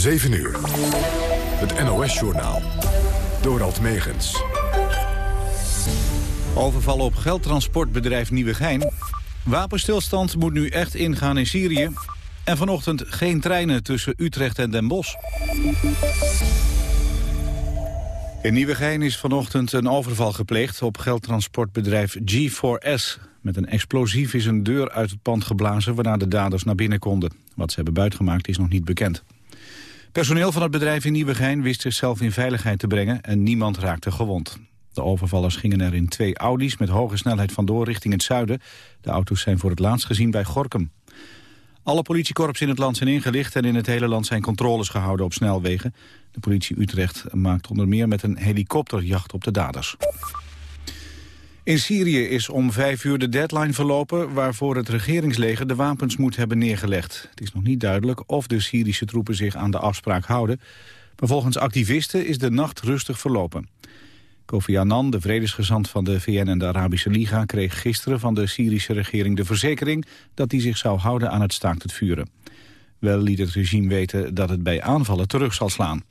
7 uur. Het NOS-journaal. Dorald Megens. Overvallen op geldtransportbedrijf Nieuwegein. Wapenstilstand moet nu echt ingaan in Syrië. En vanochtend geen treinen tussen Utrecht en Den Bosch. In Nieuwegein is vanochtend een overval gepleegd op geldtransportbedrijf G4S. Met een explosief is een deur uit het pand geblazen waarna de daders naar binnen konden. Wat ze hebben buitgemaakt is nog niet bekend. Personeel van het bedrijf in Nieuwegein wist zichzelf in veiligheid te brengen en niemand raakte gewond. De overvallers gingen er in twee Audi's met hoge snelheid vandoor richting het zuiden. De auto's zijn voor het laatst gezien bij Gorkum. Alle politiekorps in het land zijn ingelicht en in het hele land zijn controles gehouden op snelwegen. De politie Utrecht maakt onder meer met een helikopter jacht op de daders. In Syrië is om vijf uur de deadline verlopen... waarvoor het regeringsleger de wapens moet hebben neergelegd. Het is nog niet duidelijk of de Syrische troepen zich aan de afspraak houden. Maar volgens activisten is de nacht rustig verlopen. Kofi Annan, de vredesgezant van de VN en de Arabische Liga... kreeg gisteren van de Syrische regering de verzekering... dat hij zich zou houden aan het staakt het vuren. Wel liet het regime weten dat het bij aanvallen terug zal slaan.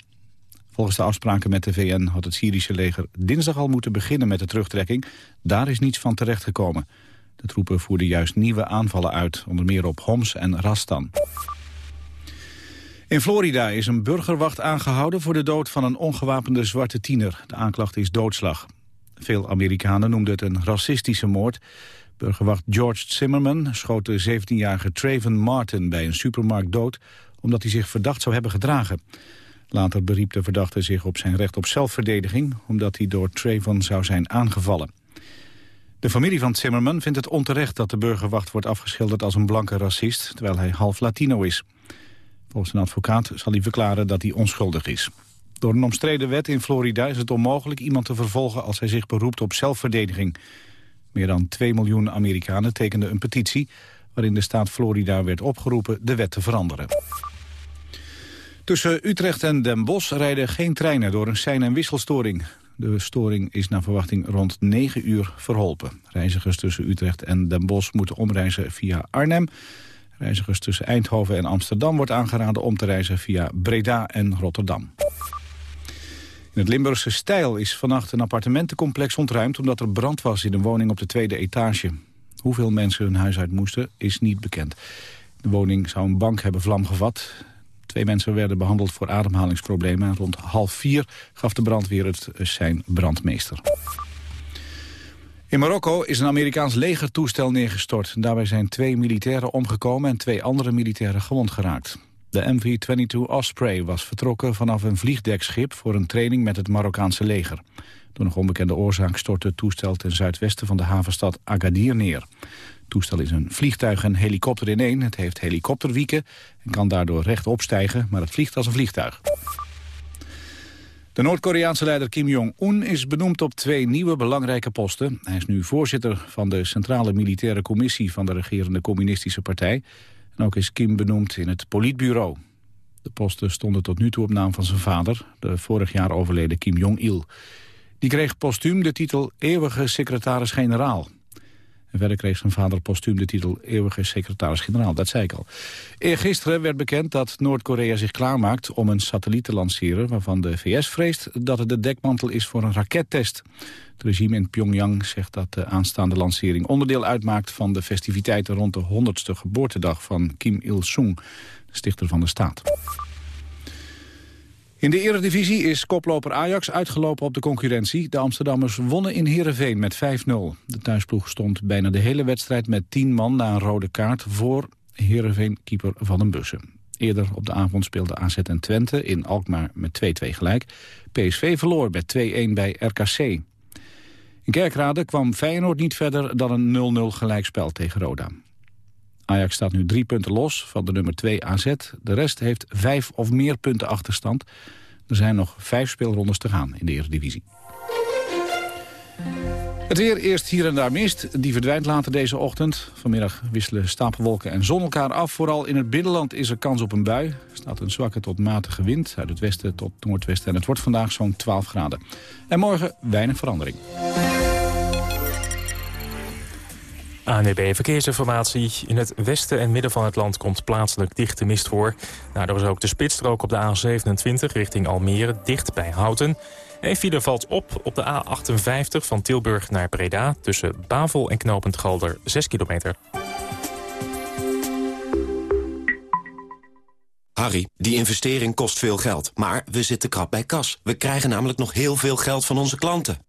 Volgens de afspraken met de VN had het Syrische leger dinsdag al moeten beginnen met de terugtrekking. Daar is niets van terechtgekomen. De troepen voerden juist nieuwe aanvallen uit, onder meer op Homs en Rastan. In Florida is een burgerwacht aangehouden voor de dood van een ongewapende zwarte tiener. De aanklacht is doodslag. Veel Amerikanen noemden het een racistische moord. Burgerwacht George Zimmerman schoot de 17-jarige Traven Martin bij een supermarkt dood... omdat hij zich verdacht zou hebben gedragen. Later beriep de verdachte zich op zijn recht op zelfverdediging... omdat hij door Trayvon zou zijn aangevallen. De familie van Zimmerman vindt het onterecht dat de burgerwacht wordt afgeschilderd als een blanke racist, terwijl hij half Latino is. Volgens een advocaat zal hij verklaren dat hij onschuldig is. Door een omstreden wet in Florida is het onmogelijk iemand te vervolgen als hij zich beroept op zelfverdediging. Meer dan 2 miljoen Amerikanen tekenden een petitie waarin de staat Florida werd opgeroepen de wet te veranderen. Tussen Utrecht en Den Bosch rijden geen treinen door een sein- en wisselstoring. De storing is naar verwachting rond 9 uur verholpen. Reizigers tussen Utrecht en Den Bosch moeten omreizen via Arnhem. Reizigers tussen Eindhoven en Amsterdam wordt aangeraden om te reizen via Breda en Rotterdam. In het Limburgse Stijl is vannacht een appartementencomplex ontruimd... omdat er brand was in een woning op de tweede etage. Hoeveel mensen hun huis uit moesten is niet bekend. De woning zou een bank hebben vlam gevat. Twee mensen werden behandeld voor ademhalingsproblemen. Rond half vier gaf de brandweer het zijn brandmeester. In Marokko is een Amerikaans legertoestel neergestort. Daarbij zijn twee militairen omgekomen en twee andere militairen gewond geraakt. De MV-22 Osprey was vertrokken vanaf een vliegdekschip... voor een training met het Marokkaanse leger. Door nog onbekende oorzaak stortte het toestel ten zuidwesten van de havenstad Agadir neer toestel is een vliegtuig en helikopter in één. Het heeft helikopterwieken en kan daardoor rechtop stijgen, maar het vliegt als een vliegtuig. De Noord-Koreaanse leider Kim Jong-un is benoemd op twee nieuwe belangrijke posten. Hij is nu voorzitter van de Centrale Militaire Commissie van de regerende communistische partij. En ook is Kim benoemd in het politbureau. De posten stonden tot nu toe op naam van zijn vader, de vorig jaar overleden Kim Jong-il. Die kreeg postuum de titel eeuwige secretaris-generaal. En verder kreeg zijn vader postuum de titel eeuwige secretaris-generaal, dat zei ik al. Eergisteren werd bekend dat Noord-Korea zich klaarmaakt om een satelliet te lanceren... waarvan de VS vreest dat het de dekmantel is voor een rakettest. Het regime in Pyongyang zegt dat de aanstaande lancering onderdeel uitmaakt... van de festiviteiten rond de 100ste geboortedag van Kim Il-sung, stichter van de staat. In de eredivisie is koploper Ajax uitgelopen op de concurrentie. De Amsterdammers wonnen in Heerenveen met 5-0. De thuisploeg stond bijna de hele wedstrijd met 10 man na een rode kaart... voor Heerenveen-keeper Van den Bussen. Eerder op de avond speelde AZ en Twente in Alkmaar met 2-2 gelijk. PSV verloor met 2-1 bij RKC. In Kerkrade kwam Feyenoord niet verder dan een 0-0 gelijkspel tegen Roda. Ajax staat nu drie punten los van de nummer 2 AZ. De rest heeft vijf of meer punten achterstand. Er zijn nog vijf speelrondes te gaan in de Eredivisie. Het weer eerst hier en daar mist. Die verdwijnt later deze ochtend. Vanmiddag wisselen stapelwolken en zon elkaar af. Vooral in het binnenland is er kans op een bui. Er staat een zwakke tot matige wind uit het westen tot noordwesten. En het wordt vandaag zo'n 12 graden. En morgen weinig verandering. ANWB Verkeersinformatie. In het westen en midden van het land komt plaatselijk dichte mist voor. Daardoor is ook de spitsstrook op de A27 richting Almere dicht bij Houten. Een file valt op op de A58 van Tilburg naar Breda... tussen Bavel en Knopend Galder 6 kilometer. Harry, die investering kost veel geld, maar we zitten krap bij kas. We krijgen namelijk nog heel veel geld van onze klanten.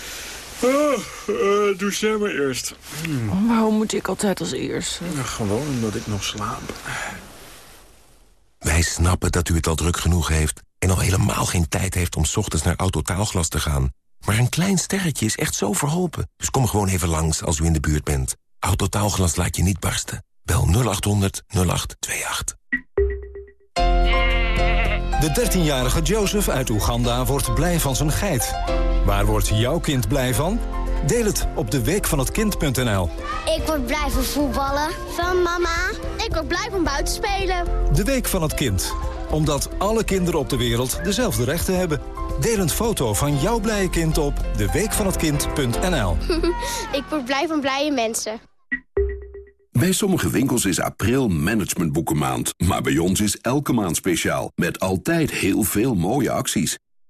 Oh, uh, doe jij maar eerst. Hmm. Waarom moet ik altijd als eerste? Ja, gewoon omdat ik nog slaap. Wij snappen dat u het al druk genoeg heeft... en al helemaal geen tijd heeft om 's ochtends naar Autotaalglas te gaan. Maar een klein sterretje is echt zo verholpen. Dus kom gewoon even langs als u in de buurt bent. Autotaalglas laat je niet barsten. Bel 0800 0828. De 13-jarige Joseph uit Oeganda wordt blij van zijn geit. Waar wordt jouw kind blij van? Deel het op de week van het kind.nl. Ik word blij van voetballen. Van mama. Ik word blij van buiten spelen. De week van het kind. Omdat alle kinderen op de wereld dezelfde rechten hebben. Deel een foto van jouw blije kind op deweekvanhetkind.nl. Ik word blij van blije mensen. Bij sommige winkels is april managementboekenmaand. Maar bij ons is elke maand speciaal. Met altijd heel veel mooie acties.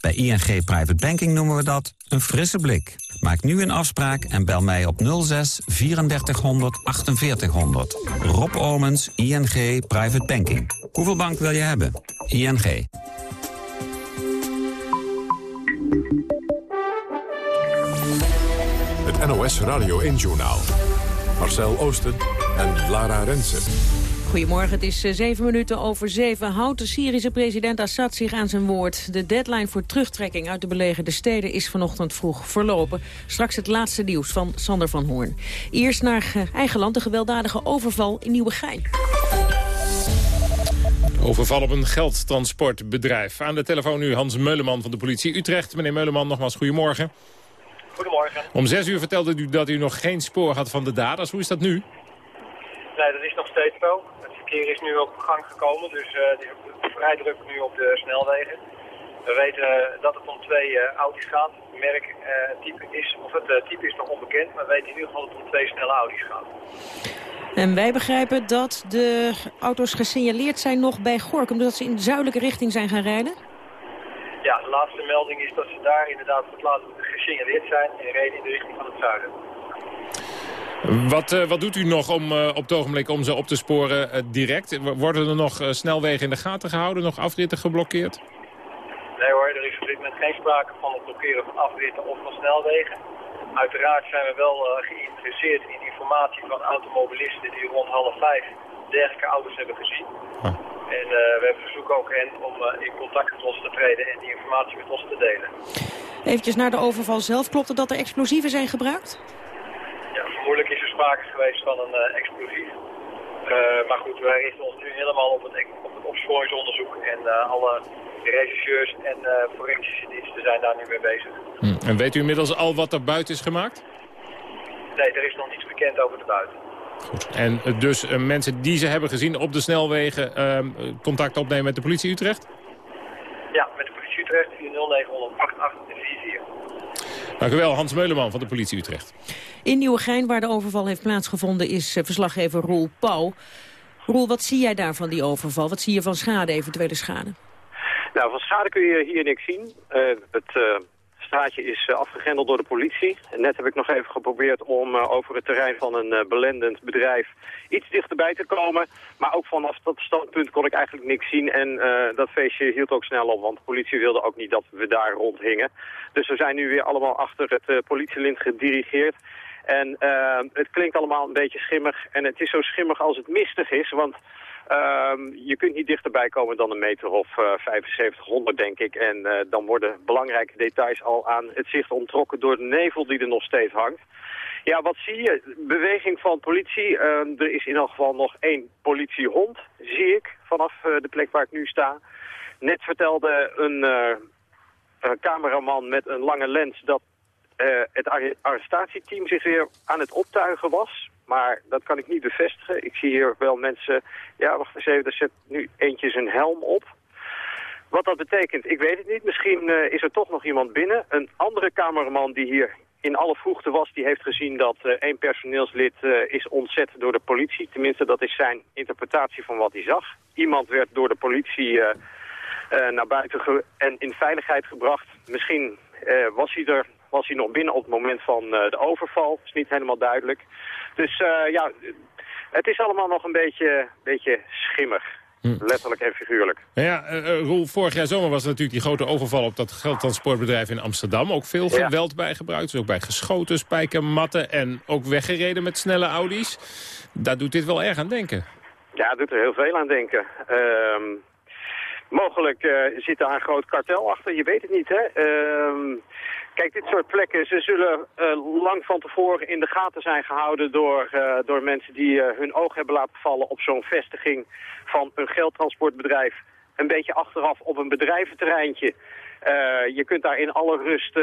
Bij ING Private Banking noemen we dat een frisse blik. Maak nu een afspraak en bel mij op 06 3400 4800. Rob Omens, ING Private Banking. Hoeveel bank wil je hebben? ING. Het NOS Radio 1-journaal. Marcel Oosten en Lara Rensen. Goedemorgen, het is zeven minuten over zeven. Houdt de Syrische president Assad zich aan zijn woord? De deadline voor terugtrekking uit de belegerde steden is vanochtend vroeg verlopen. Straks het laatste nieuws van Sander van Hoorn. Eerst naar eigen land, de gewelddadige overval in Nieuwegein. Overval op een geldtransportbedrijf. Aan de telefoon nu Hans Meuleman van de politie Utrecht. Meneer Meuleman, nogmaals goedemorgen. Goedemorgen. Om zes uur vertelde u dat u nog geen spoor had van de daders. Hoe is dat nu? Nee, dat is nog steeds zo. Het verkeer is nu op gang gekomen, dus uh, het is vrij druk nu op de snelwegen. We weten uh, dat het om twee uh, Audi's gaat. Het merk, type is, of het type is nog onbekend, maar we weten in ieder geval dat het om twee snelle Audi's gaat. En wij begrijpen dat de auto's gesignaleerd zijn nog bij Gorkum, omdat ze in de zuidelijke richting zijn gaan rijden? Ja, de laatste melding is dat ze daar inderdaad voor het laatst gesignaleerd zijn en reden in de richting van het zuiden. Wat, uh, wat doet u nog om, uh, op het ogenblik om ze op te sporen uh, direct? Worden er nog snelwegen in de gaten gehouden, nog afritten geblokkeerd? Nee hoor, er is op dit moment geen sprake van het blokkeren van afritten of van snelwegen. Uiteraard zijn we wel geïnteresseerd in informatie van automobilisten die rond half vijf dergelijke auto's hebben gezien. Ah. En we hebben verzoek ook hen om in contact met ons te treden en die informatie met ons te delen. Eventjes naar de overval zelf. Klopt het dat er explosieven zijn gebruikt? Ja, vermoedelijk is er sprake geweest van een uh, explosief. Uh, maar goed, wij richten ons nu helemaal op het, op het opsporingsonderzoek. En uh, alle regisseurs en forensische diensten zijn daar nu mee bezig. Hm. En weet u inmiddels al wat er buiten is gemaakt? Nee, er is nog niets bekend over de buiten. Goed. En dus mensen die ze hebben gezien op de snelwegen ehm, contact opnemen met de politie Utrecht? Ja, met de politie Utrecht 40900 8844. Dank u wel, Hans Meuleman van de politie Utrecht. In Nieuwegein, waar de overval heeft plaatsgevonden, is verslaggever Roel Pauw. Roel, wat zie jij daar van die overval? Wat zie je van schade, eventuele schade? Nou, van schade kun je hier niks zien. Uh, het uh, straatje is uh, afgegrendeld door de politie. Net heb ik nog even geprobeerd om uh, over het terrein van een uh, belendend bedrijf iets dichterbij te komen. Maar ook vanaf dat standpunt kon ik eigenlijk niks zien. En dat feestje hield ook snel op, want de politie wilde ook niet dat we daar rondhingen. Dus we zijn nu weer allemaal achter het politielint gedirigeerd. En het klinkt allemaal een beetje schimmig. En het is zo schimmig als het mistig is, want... Um, je kunt niet dichterbij komen dan een meter of uh, 7500, denk ik. En uh, dan worden belangrijke details al aan het zicht ontrokken door de nevel die er nog steeds hangt. Ja, wat zie je? Beweging van politie. Uh, er is in elk geval nog één politiehond, zie ik, vanaf uh, de plek waar ik nu sta. Net vertelde een cameraman met een lange lens dat het arrestatieteam zich weer aan het optuigen was. Maar dat kan ik niet bevestigen. Ik zie hier wel mensen... Ja, wacht eens even, er zit nu eentje zijn helm op. Wat dat betekent, ik weet het niet. Misschien uh, is er toch nog iemand binnen. Een andere cameraman die hier in alle vroegte was... die heeft gezien dat uh, één personeelslid uh, is ontzet door de politie. Tenminste, dat is zijn interpretatie van wat hij zag. Iemand werd door de politie naar buiten en in veiligheid gebracht. Misschien was hij er was hij nog binnen op het moment van de overval. is niet helemaal duidelijk. Dus uh, ja, het is allemaal nog een beetje, beetje schimmig. Hm. Letterlijk en figuurlijk. Ja, uh, Roel, vorig jaar zomer was natuurlijk die grote overval op dat geldtransportbedrijf in Amsterdam. Ook veel geweld bij gebruikt. Dus ook bij geschoten, spijkermatten en ook weggereden met snelle Audi's. Daar doet dit wel erg aan denken. Ja, doet er heel veel aan denken. Uh, mogelijk uh, zit daar een groot kartel achter, je weet het niet, hè. Uh, Kijk, dit soort plekken, ze zullen uh, lang van tevoren in de gaten zijn gehouden door, uh, door mensen die uh, hun oog hebben laten vallen op zo'n vestiging van een geldtransportbedrijf. Een beetje achteraf op een bedrijventerreintje. je kunt daar in alle rust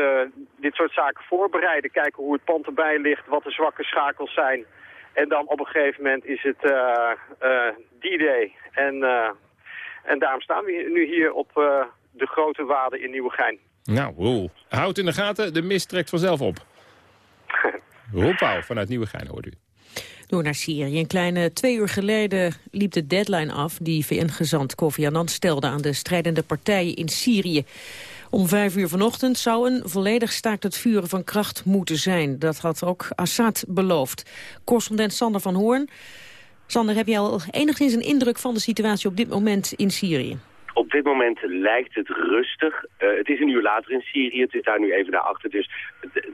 dit soort zaken voorbereiden, kijken hoe het pand erbij ligt, wat de zwakke schakels zijn. En dan op een gegeven moment is het D-Day. En, en daarom staan we nu hier op de grote wade in Nieuwegein. Nou, Roel, houd in de gaten, de mist trekt vanzelf op. Roel Pauw vanuit Nieuwegein hoort u. Door naar Syrië. Een kleine twee uur geleden liep de deadline af... die VN-gezant Kofi Annan stelde aan de strijdende partijen in Syrië. Om vijf uur vanochtend zou een volledig staakt het vuren van kracht moeten zijn. Dat had ook Assad beloofd. Correspondent Sander van Hoorn. Sander, heb je al enigszins een indruk van de situatie op dit moment in Syrië? Op dit moment lijkt het rustig. Uh, het is een uur later in Syrië, het is daar nu even naar achter. Dus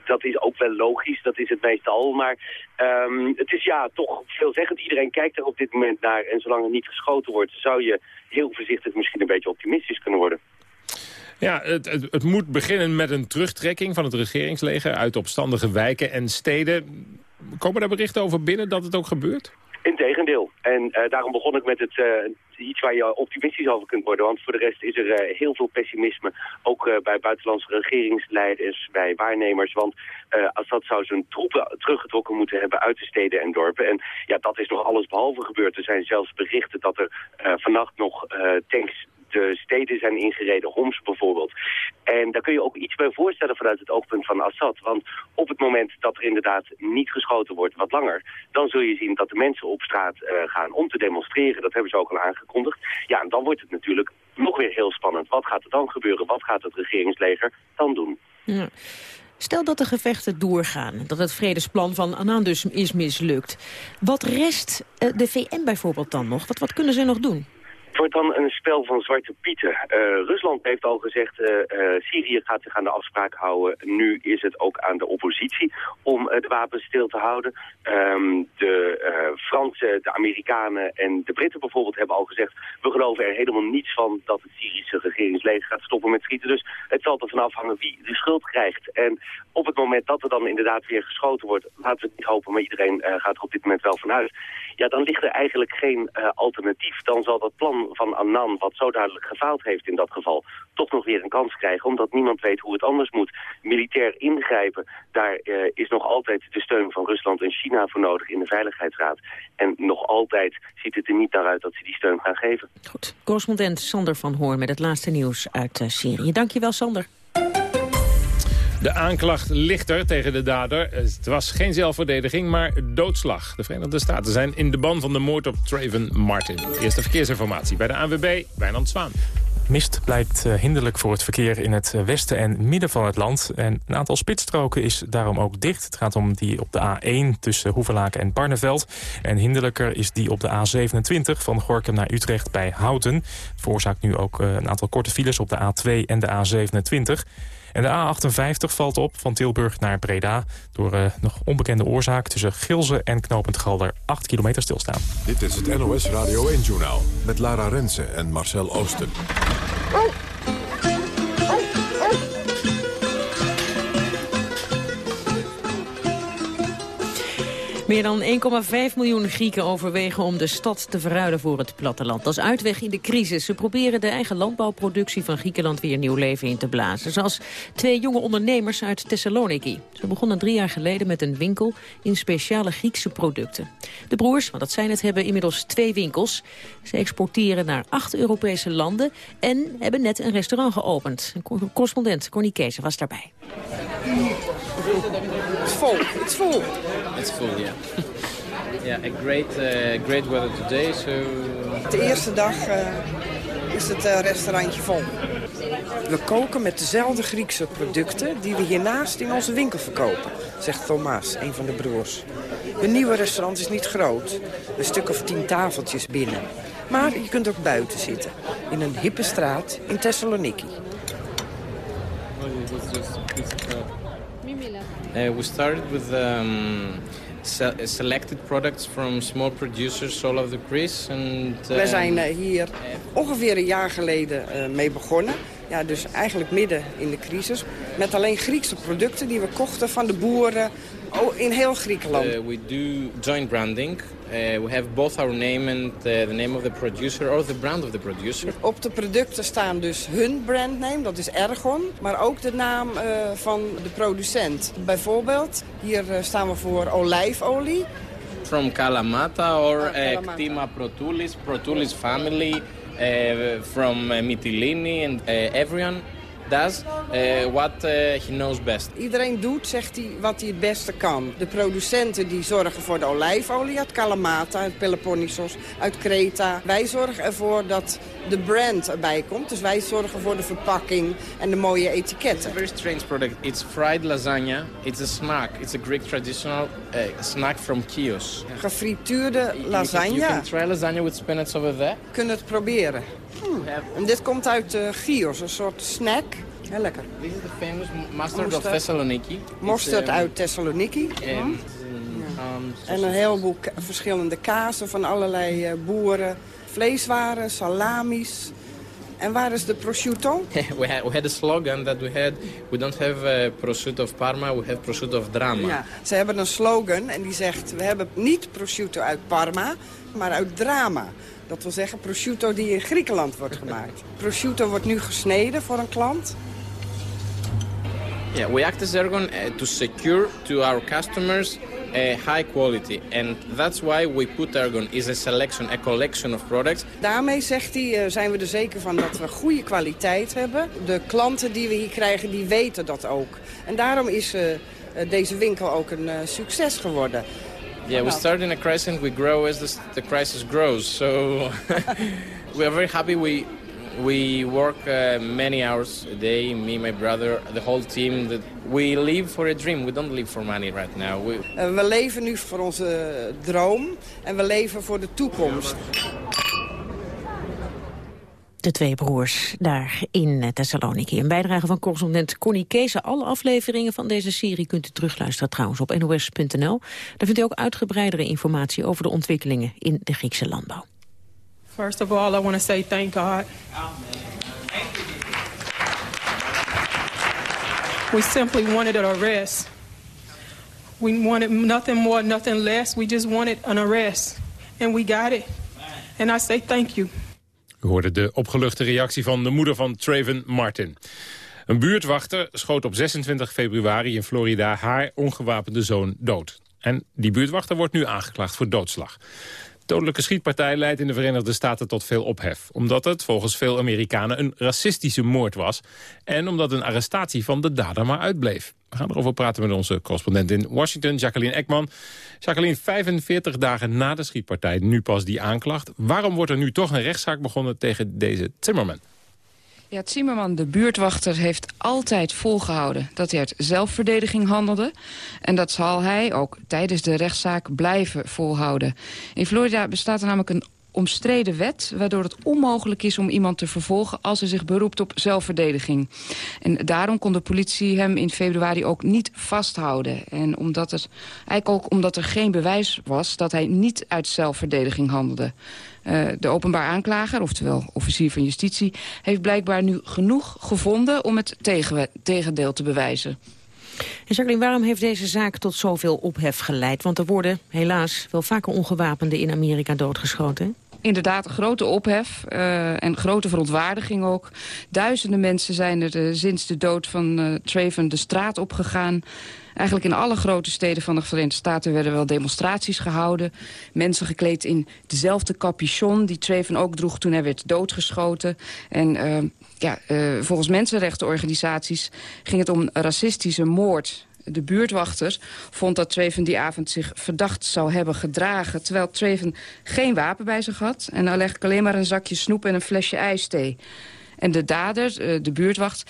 dat is ook wel logisch, dat is het meestal. Maar um, het is ja toch veelzeggend. Iedereen kijkt er op dit moment naar. En zolang er niet geschoten wordt, zou je heel voorzichtig misschien een beetje optimistisch kunnen worden. Ja, het, het, het, moet beginnen met een terugtrekking van het regeringsleger uit opstandige wijken en steden. Komen daar berichten over binnen dat het ook gebeurt? Integendeel. En uh, daarom begon ik met het, uh, iets waar je optimistisch over kunt worden. Want voor de rest is er uh, heel veel pessimisme. Ook bij buitenlandse regeringsleiders, bij waarnemers. Want Assad zou zijn troepen teruggetrokken moeten hebben uit de steden en dorpen. En ja, dat is nog alles behalve gebeurd. Er zijn zelfs berichten dat er vannacht nog tanks de steden zijn ingereden, Homs bijvoorbeeld. En daar kun je ook iets bij voorstellen vanuit het oogpunt van Assad. Want op het moment dat er inderdaad niet geschoten wordt, wat langer... dan zul je zien dat de mensen op straat uh, gaan om te demonstreren. Dat hebben ze ook al aangekondigd. Ja, en dan wordt het natuurlijk nog weer heel spannend. Wat gaat er dan gebeuren? Wat gaat het regeringsleger dan doen? Ja. Stel dat de gevechten doorgaan, dat het vredesplan van Annan dus is mislukt. Wat rest uh, de VN bijvoorbeeld dan nog? Wat, wat kunnen ze nog doen? Het wordt dan een spel van zwarte pieten. Uh, Rusland heeft al gezegd, uh, uh, Syrië gaat zich aan de afspraak houden. Nu is het ook aan de oppositie om de wapens stil te houden. Um, de Fransen, de Amerikanen en de Britten bijvoorbeeld hebben al gezegd... we geloven er helemaal niets van dat het Syrische regeringsleger gaat stoppen met schieten. Dus het zal ervan afhangen wie de schuld krijgt. En op het moment dat er dan inderdaad weer geschoten wordt... laten we het niet hopen, maar iedereen gaat er op dit moment wel vanuit ja, dan ligt er eigenlijk geen alternatief. Dan zal dat plan van Annan, wat zo duidelijk gefaald heeft in dat geval, toch nog weer een kans krijgen, omdat niemand weet hoe het anders moet. Militair ingrijpen, daar uh, is nog altijd de steun van Rusland en China voor nodig in de Veiligheidsraad. En nog altijd ziet het er niet naar uit dat ze die steun gaan geven. Goed, correspondent Sander van Hoorn met het laatste nieuws uit uh, Syrië. Dankjewel, Sander. De aanklacht ligt er tegen de dader. Het was geen zelfverdediging, maar doodslag. De Verenigde Staten zijn in de ban van de moord op Traven Martin. Eerste verkeersinformatie bij de ANWB, Wijnand Zwaan. Mist blijkt eh, hinderlijk voor het verkeer in het westen en midden van het land. En een aantal spitsstroken is daarom ook dicht. Het gaat om die op de A1 tussen Hoevelaken en Barneveld. En hinderlijker is die op de A27 van Gorkum naar Utrecht bij Houten. Het veroorzaakt nu ook eh, een aantal korte files op de A2 en de A27. En de A58 valt op van Tilburg naar Breda... door uh, nog onbekende oorzaak tussen Gilze en Knopend Galder 8 kilometer stilstaan. Dit is het NOS Radio 1-journaal met Lara Rensen en Marcel Oosten. Meer dan 1,5 miljoen Grieken overwegen om de stad te verruilen voor het platteland. Dat is uitweg in de crisis. Ze proberen de eigen landbouwproductie van Griekenland weer nieuw leven in te blazen. Zoals twee jonge ondernemers uit Thessaloniki. Ze begonnen drie jaar geleden met een winkel in speciale Griekse producten. De broers, want dat zijn het, hebben inmiddels twee winkels. Ze exporteren naar acht Europese landen en hebben net een restaurant geopend. Een correspondent Corny Kees was daarbij. It's full. It's full. It's full, yeah. yeah, a great, uh, great weather today, so... De eerste dag uh, is het uh, restaurantje vol. We koken met dezelfde Griekse producten die we hiernaast in onze winkel verkopen, zegt Thomas, een van de broers. Een nieuwe restaurant is niet groot, een stuk of tien tafeltjes binnen. Maar je kunt ook buiten zitten, in een hippe straat in Thessaloniki. Uh, we started with um, se selected products from small producers all over Greece. And, uh, We zijn uh, hier ongeveer een jaar geleden uh, mee begonnen. Ja, dus eigenlijk midden in de crisis. Met alleen Griekse producten die we kochten van de boeren in heel Griekenland. Uh, we do joint branding. Uh, we have both our name and uh, the name of the producer or the brand of the producer. Op de producten staan dus hun brandname, dat is Ergon, maar ook de naam van de producent. Bijvoorbeeld, hier staan we voor olijfolie. From Kalamata or Kalamata. Ctima Protulis, Protulis family, from Mytilene and uh, does uh, what uh, he knows best. Iedereen doet, zegt hij, wat hij het beste kan. De producenten die zorgen voor de olijfolie uit Kalamata, uit Peloponnesos, uit Kreta. Wij zorgen ervoor dat de brand erbij komt. Dus wij zorgen voor de verpakking en de mooie etiketten. It's a very strange product. It's fried lasagna. It's a snack. It's a Greek traditional uh, snack from Chios. Gefrituurde lasagne. You can try lasagna with spinach over there. Kun het proberen. En dit komt uit uh, Chios, een soort snack. Heel lekker. This is the famous mustard, of Thessaloniki. Mosterd um, uit Thessaloniki. And, um, um, en een heleboel verschillende kazen van allerlei uh, boeren. Vleeswaren, salamis. En waar is de prosciutto? we, had, we had a slogan that we had, we don't have a prosciutto of Parma, we have prosciutto of Drama. Ja, ze hebben een slogan en die zegt, we hebben niet prosciutto uit Parma, maar uit Drama. Dat wil zeggen prosciutto die in Griekenland wordt gemaakt. prosciutto wordt nu gesneden voor een klant. Yeah, we act as Ergon uh, to secure to our customers uh, high quality. And that's why we put Ergon is a selection, a collection of products. Daarmee, zegt hij, uh, zijn we er zeker van dat we goede kwaliteit hebben. De klanten die we hier krijgen, die weten dat ook. En daarom is uh, deze winkel ook een uh, succes geworden. Yeah, we start in a crisis and we grow as the, the crisis grows. So we are very happy we we work uh, many hours a day, me, my brother, the whole team. That we live for a dream. We don't live for money right now. We, uh, we leven nu voor onze droom en we leven voor de toekomst. De twee broers daar in Thessaloniki. Een bijdrage van correspondent Connie Kees. Alle afleveringen van deze serie kunt u terugluisteren trouwens op nos.nl. Daar vindt u ook uitgebreidere informatie over de ontwikkelingen in de Griekse landbouw. First of all, I want to say thank God. We simply wanted an arrest. We wanted nothing more, nothing less. We just wanted an arrest. And we got it. And I say thank you. We hoorden de opgeluchte reactie van de moeder van Traven Martin. Een buurtwachter schoot op 26 februari in Florida haar ongewapende zoon dood. En die buurtwachter wordt nu aangeklaagd voor doodslag. De dodelijke schietpartij leidt in de Verenigde Staten tot veel ophef. Omdat het volgens veel Amerikanen een racistische moord was. En omdat een arrestatie van de dader maar uitbleef. We gaan erover praten met onze correspondent in Washington, Jacqueline Ekman. Jacqueline, 45 dagen na de schietpartij, nu pas die aanklacht. Waarom wordt er nu toch een rechtszaak begonnen tegen deze Zimmerman? Ja, Zimmerman, de buurtwachter, heeft altijd volgehouden dat hij uit zelfverdediging handelde. En dat zal hij ook tijdens de rechtszaak blijven volhouden. In Florida bestaat er namelijk een omstreden wet... waardoor het onmogelijk is om iemand te vervolgen... als hij zich beroept op zelfverdediging. En daarom kon de politie hem in februari ook niet vasthouden. En omdat het, eigenlijk ook omdat er geen bewijs was... dat hij niet uit zelfverdediging handelde. Uh, de openbaar aanklager, oftewel officier van justitie... heeft blijkbaar nu genoeg gevonden om het tegen, tegendeel te bewijzen. En Jacqueline, waarom heeft deze zaak tot zoveel ophef geleid? Want er worden helaas wel vaker ongewapenden in Amerika doodgeschoten inderdaad grote ophef uh, en grote verontwaardiging ook. Duizenden mensen zijn er uh, sinds de dood van uh, Traven de straat opgegaan. Eigenlijk in alle grote steden van de Verenigde Staten werden wel demonstraties gehouden. Mensen gekleed in dezelfde capuchon die Traven ook droeg toen hij werd doodgeschoten. En ja, volgens mensenrechtenorganisaties ging het om racistische moord de buurtwachter vond dat Treven die avond zich verdacht zou hebben gedragen... terwijl Treven geen wapen bij zich had... en eigenlijk alleen maar een zakje snoep en een flesje ijsthee. En de dader, eh, de buurtwacht,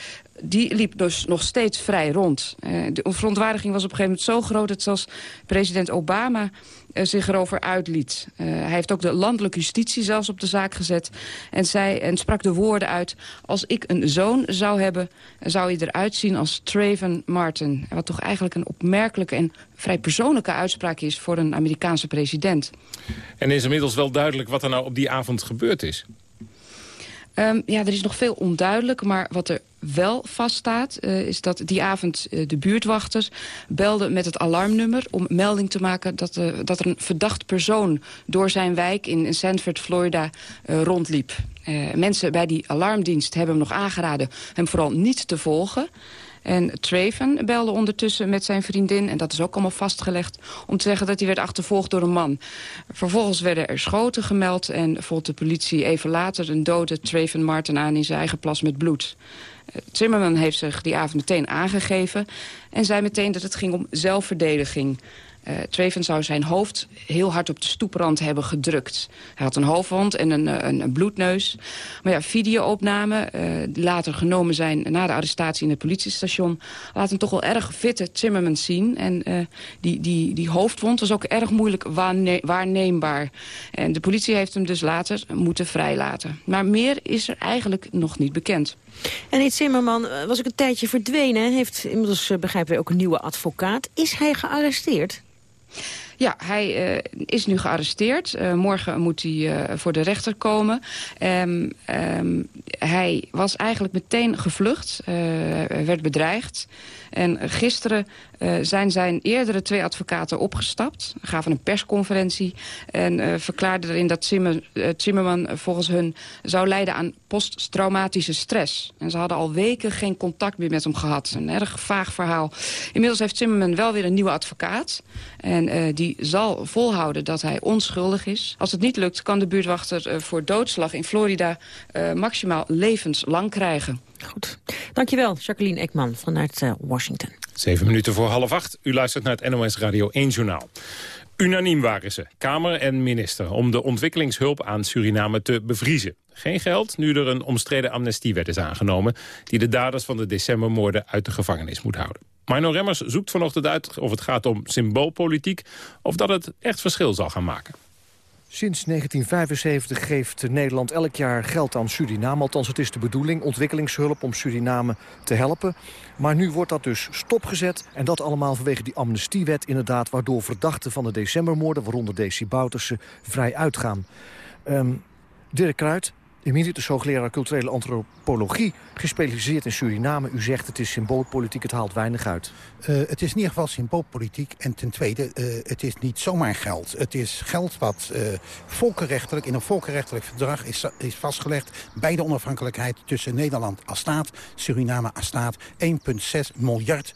die liep dus nog steeds vrij rond. Eh, de verontwaardiging was op een gegeven moment zo groot... dat zelfs president Obama uh, zich erover uitliet. Hij heeft ook de landelijke justitie zelfs op de zaak gezet. En, zei, en sprak de woorden uit... als ik een zoon zou hebben, zou hij eruit zien als Traven Martin. Wat toch eigenlijk een opmerkelijke en vrij persoonlijke uitspraak is... voor een Amerikaanse president. En is inmiddels wel duidelijk wat er nou op die avond gebeurd is? Um, ja, er is nog veel onduidelijk, maar wat er wel vaststaat... Uh, is dat die avond uh, de buurtwachters belden met het alarmnummer... om melding te maken dat, uh, dat er een verdacht persoon... door zijn wijk in, in Sanford, Florida, rondliep. mensen bij die alarmdienst hebben hem nog aangeraden... hem vooral niet te volgen... En Traven belde ondertussen met zijn vriendin, en dat is ook allemaal vastgelegd... om te zeggen dat hij werd achtervolgd door een man. Vervolgens werden er schoten gemeld en volgt de politie even later... een dode Traven Martin aan in zijn eigen plas met bloed. Eh, Zimmerman heeft zich die avond meteen aangegeven... en zei meteen dat het ging om zelfverdediging. Uh, zou zijn hoofd heel hard op de stoeprand hebben gedrukt. Hij had een hoofdwond en een, een, een bloedneus. Maar ja, videoopnamen die later genomen zijn na de arrestatie in het politiestation... laten toch wel erg fitte Zimmerman zien. En die, die, die hoofdwond was ook erg moeilijk waarne waarneembaar. En de politie heeft hem dus later moeten vrijlaten. Maar meer is er eigenlijk nog niet bekend. En die Zimmerman was ook een tijdje verdwenen. Heeft inmiddels, begrijpen we, ook een nieuwe advocaat. Is hij gearresteerd? Ja, hij uh, is nu gearresteerd. Uh, morgen moet hij uh, voor de rechter komen. Um, um, hij was eigenlijk meteen gevlucht. werd bedreigd. En gisteren zijn zijn eerdere twee advocaten opgestapt. Gaven een persconferentie. En uh, verklaarden erin dat Zimmer, Zimmerman volgens hun zou lijden aan posttraumatische stress. En ze hadden al weken geen contact meer met hem gehad. Een erg vaag verhaal. Inmiddels heeft Zimmerman wel weer een nieuwe advocaat. En die zal volhouden dat hij onschuldig is. Als het niet lukt kan de buurtwachter voor doodslag in Florida maximaal levenslang krijgen. Goed. Dankjewel, Jacqueline Ekman vanuit uh, Washington. Zeven minuten voor half acht. U luistert naar het NOS Radio 1 Journaal. Unaniem waren ze, Kamer en minister, om de ontwikkelingshulp aan Suriname te bevriezen. Geen geld, nu er een omstreden amnestiewet is aangenomen... die de daders van de decembermoorden uit de gevangenis moet houden. Mino Remmers zoekt vanochtend uit of het gaat om symboolpolitiek... of dat het echt verschil zal gaan maken. Sinds 1975 geeft Nederland elk jaar geld aan Suriname. Althans, het is de bedoeling, ontwikkelingshulp om Suriname te helpen. Maar nu wordt dat dus stopgezet. En dat allemaal vanwege die amnestiewet inderdaad... waardoor verdachten van de decembermoorden, waaronder Desi Bouterse, vrij uitgaan. Um, Dirk Kruid, Emeritus hoogleraar culturele antropologie, gespecialiseerd in Suriname. U zegt het is symboolpolitiek, het haalt weinig uit. Uh, het is in ieder geval symboolpolitiek. En ten tweede, uh, het is niet zomaar geld. Het is geld wat uh, volkenrechtelijk, in een volkenrechtelijk verdrag is, is vastgelegd... bij de onafhankelijkheid tussen Nederland als staat, Suriname als staat... 1,6 miljard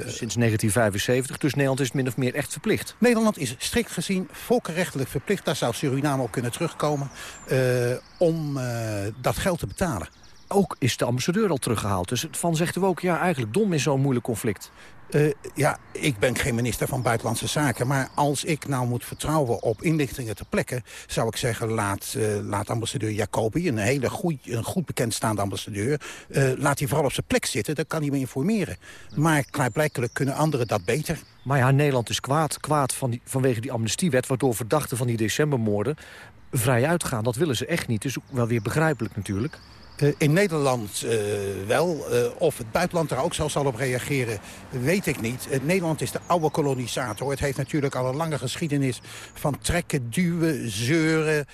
Sinds 1975, dus Nederland is min of meer echt verplicht. Nederland is strikt gezien volkenrechtelijk verplicht. Daar zou Suriname op kunnen terugkomen uh, om uh, dat geld te betalen. Ook is de ambassadeur al teruggehaald. Dus van zegt u ook, ja, eigenlijk dom in zo'n moeilijk conflict. Uh, ja, ik ben geen minister van Buitenlandse Zaken. Maar als ik nou moet vertrouwen op inlichtingen ter plekke... zou ik zeggen, laat, uh, laat ambassadeur Jacobi, een hele goed, een goed bekendstaande ambassadeur... Uh, laat hij vooral op zijn plek zitten, dan kan hij me informeren. Maar klaarblijkelijk kunnen anderen dat beter. Maar ja, Nederland is kwaad, kwaad van vanwege die amnestiewet... waardoor verdachten van die decembermoorden vrij uitgaan. Dat willen ze echt niet. Dus wel weer begrijpelijk natuurlijk. Uh, in Nederland uh, wel. Uh, of het buitenland er ook zo zal op reageren, weet ik niet. Nederland is de oude kolonisator. Het heeft natuurlijk al een lange geschiedenis van trekken, duwen, zeuren...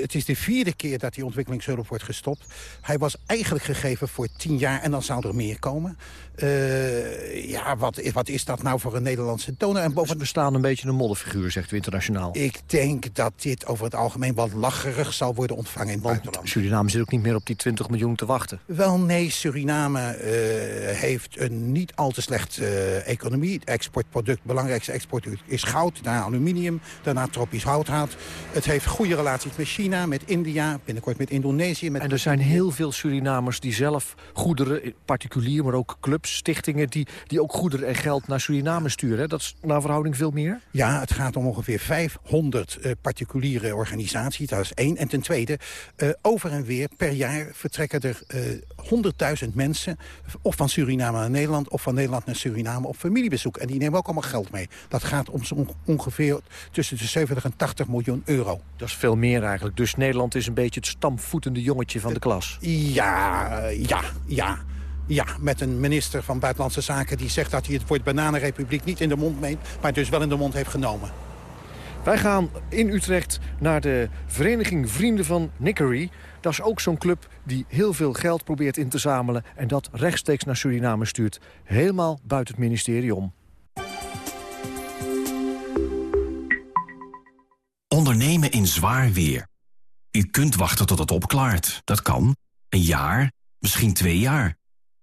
het is de vierde keer dat die ontwikkelingshulp wordt gestopt. Hij was eigenlijk gegeven voor tien jaar en dan zou er meer komen. Uh, ja, wat, wat is dat nou voor een Nederlandse donor? En boven... we staan een beetje een modderfiguur, zegt u internationaal. Ik denk dat dit over het algemeen wat lacherig zal worden ontvangen in het Want buitenland. Suriname zit ook niet meer op die 20 miljoen te wachten. Wel nee, Suriname uh, heeft een niet al te slecht uh, economie. Het exportproduct, belangrijkste export is goud, daarna aluminium, daarna tropisch houthout. Het heeft goede relaties met China, met India, binnenkort met Indonesië. Met en er zijn heel veel Surinamers die zelf goederen, particulier, maar ook clubs stichtingen die, die ook goederen en geld naar Suriname sturen. Dat is naar verhouding veel meer? Ja, het gaat om ongeveer 500 uh, particuliere organisaties. Dat is één. En ten tweede, uh, over en weer per jaar vertrekken er uh, 100.000 mensen... of van Suriname naar Nederland of van Nederland naar Suriname op familiebezoek. En die nemen ook allemaal geld mee. Dat gaat om zo ongeveer tussen de 70 en 80 miljoen euro. Dat is veel meer eigenlijk. Dus Nederland is een beetje het stampvoetende jongetje van de klas. Ja, ja, ja. Ja, met een minister van Buitenlandse Zaken die zegt dat hij het woord bananenrepubliek niet in de mond meent, maar dus wel in de mond heeft genomen. Wij gaan in Utrecht naar de vereniging Vrienden van Nickery. Dat is ook zo'n club die heel veel geld probeert in te zamelen... en dat rechtstreeks naar Suriname stuurt. Helemaal buiten het ministerie om. Ondernemen in zwaar weer. U kunt wachten tot het opklaart. Dat kan. Een jaar, misschien twee jaar.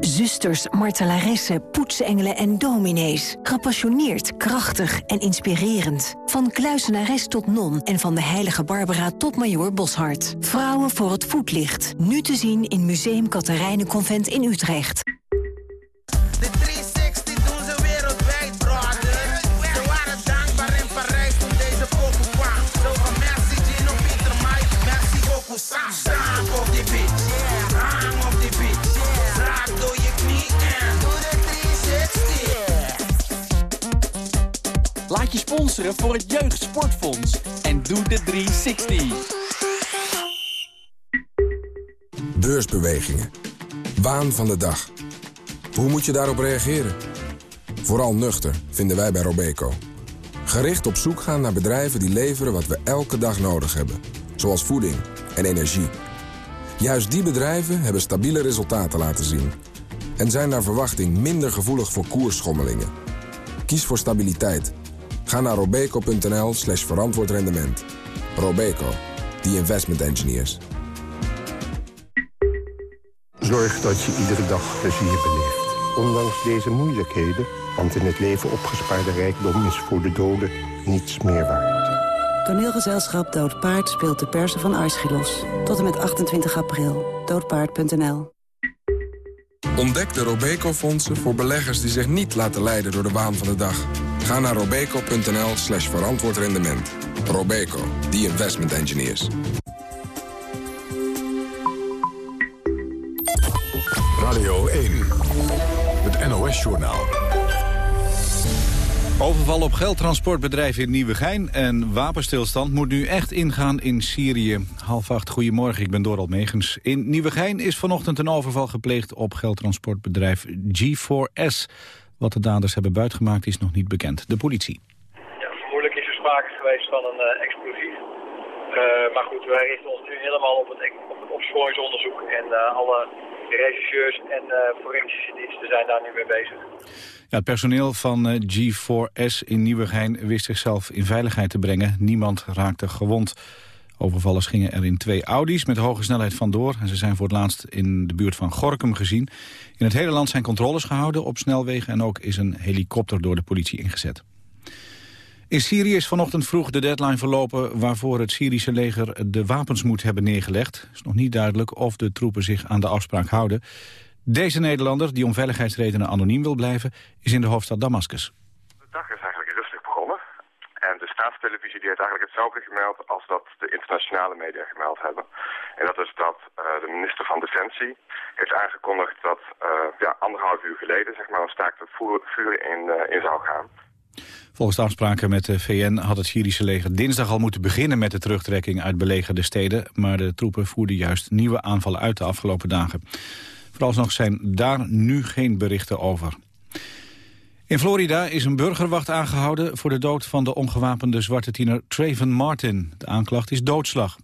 Zusters, martelaressen, poetsengelen en dominees. Gepassioneerd, krachtig en inspirerend. Van kluisenares tot non en van de heilige Barbara tot majoor Boshart. Vrouwen voor het voetlicht. Nu te zien in Museum Katharijnenconvent in Utrecht. De 360 doen ze wereldwijd, brother. Ze waren dankbaar in Parijs toen deze pokoe kwam. Zoveel merci, Gino, Pieter, Mike. Merci beaucoup, Sam. Sam op die. Laat je sponsoren voor het Jeugdsportfonds. En doe de 360. Beursbewegingen. Waan van de dag. Hoe moet je daarop reageren? Vooral nuchter, vinden wij bij Robeco. Gericht op zoek gaan naar bedrijven die leveren wat we elke dag nodig hebben. Zoals voeding en energie. Juist die bedrijven hebben stabiele resultaten laten zien. En zijn naar verwachting minder gevoelig voor koersschommelingen. Kies voor stabiliteit. Ga naar robeco.nl slash verantwoord rendement. Robeco, the investment engineers. Zorg dat je iedere dag plezier beleeft. Ondanks deze moeilijkheden, want in het leven opgespaarde rijkdom is voor de doden niets meer waard. Toneelgezelschap Dood Paard speelt de persen van Aeschylos. Tot en met 28 april. Doodpaard.nl Ontdek de Robeco-fondsen voor beleggers die zich niet laten leiden door de waan van de dag. Ga naar robeco.nl slash verantwoord rendement. Robeco, the investment engineers. Radio 1, het NOS-journaal. Overval op geldtransportbedrijf in Nieuwegein en wapenstilstand moet nu echt ingaan in Syrië. Half acht, goedemorgen, ik ben Doral Megens. In Nieuwegein is vanochtend een overval gepleegd op geldtransportbedrijf G4S. Wat de daders hebben buitgemaakt is nog niet bekend. De politie. Ja, vermoedelijk is er sprake geweest van een uh, explosief. Uh, maar goed, wij richten ons nu helemaal op het, op het opsporingsonderzoek en uh, alle regisseurs en forensische diensten zijn daar nu mee bezig. Ja, het personeel van eh, G4S in Nieuwegein wist zichzelf in veiligheid te brengen. Niemand raakte gewond. Overvallers gingen er in twee Audi's met hoge snelheid vandoor. En ze zijn voor het laatst in de buurt van Gorkum gezien. In het hele land zijn controles gehouden op snelwegen... en ook is een helikopter door de politie ingezet. In Syrië is vanochtend vroeg de deadline verlopen... waarvoor het Syrische leger de wapens moet hebben neergelegd. Het is nog niet duidelijk of de troepen zich aan de afspraak houden. Deze Nederlander, die om veiligheidsredenen anoniem wil blijven... is in de hoofdstad Damascus. De dag is. En de staatstelevisie die heeft eigenlijk hetzelfde gemeld als dat de internationale media gemeld hebben. En dat is dat uh, de minister van Defensie heeft aangekondigd dat uh, ja, anderhalf uur geleden zeg maar, een staakt het vuur in, uh, in zou gaan. Volgens de afspraken met de VN had het Syrische leger dinsdag al moeten beginnen met de terugtrekking uit belegerde steden. Maar de troepen voerden juist nieuwe aanvallen uit de afgelopen dagen. Vooralsnog zijn daar nu geen berichten over. In Florida is een burgerwacht aangehouden voor de dood van de ongewapende zwarte tiener Traven Martin. De aanklacht is doodslag.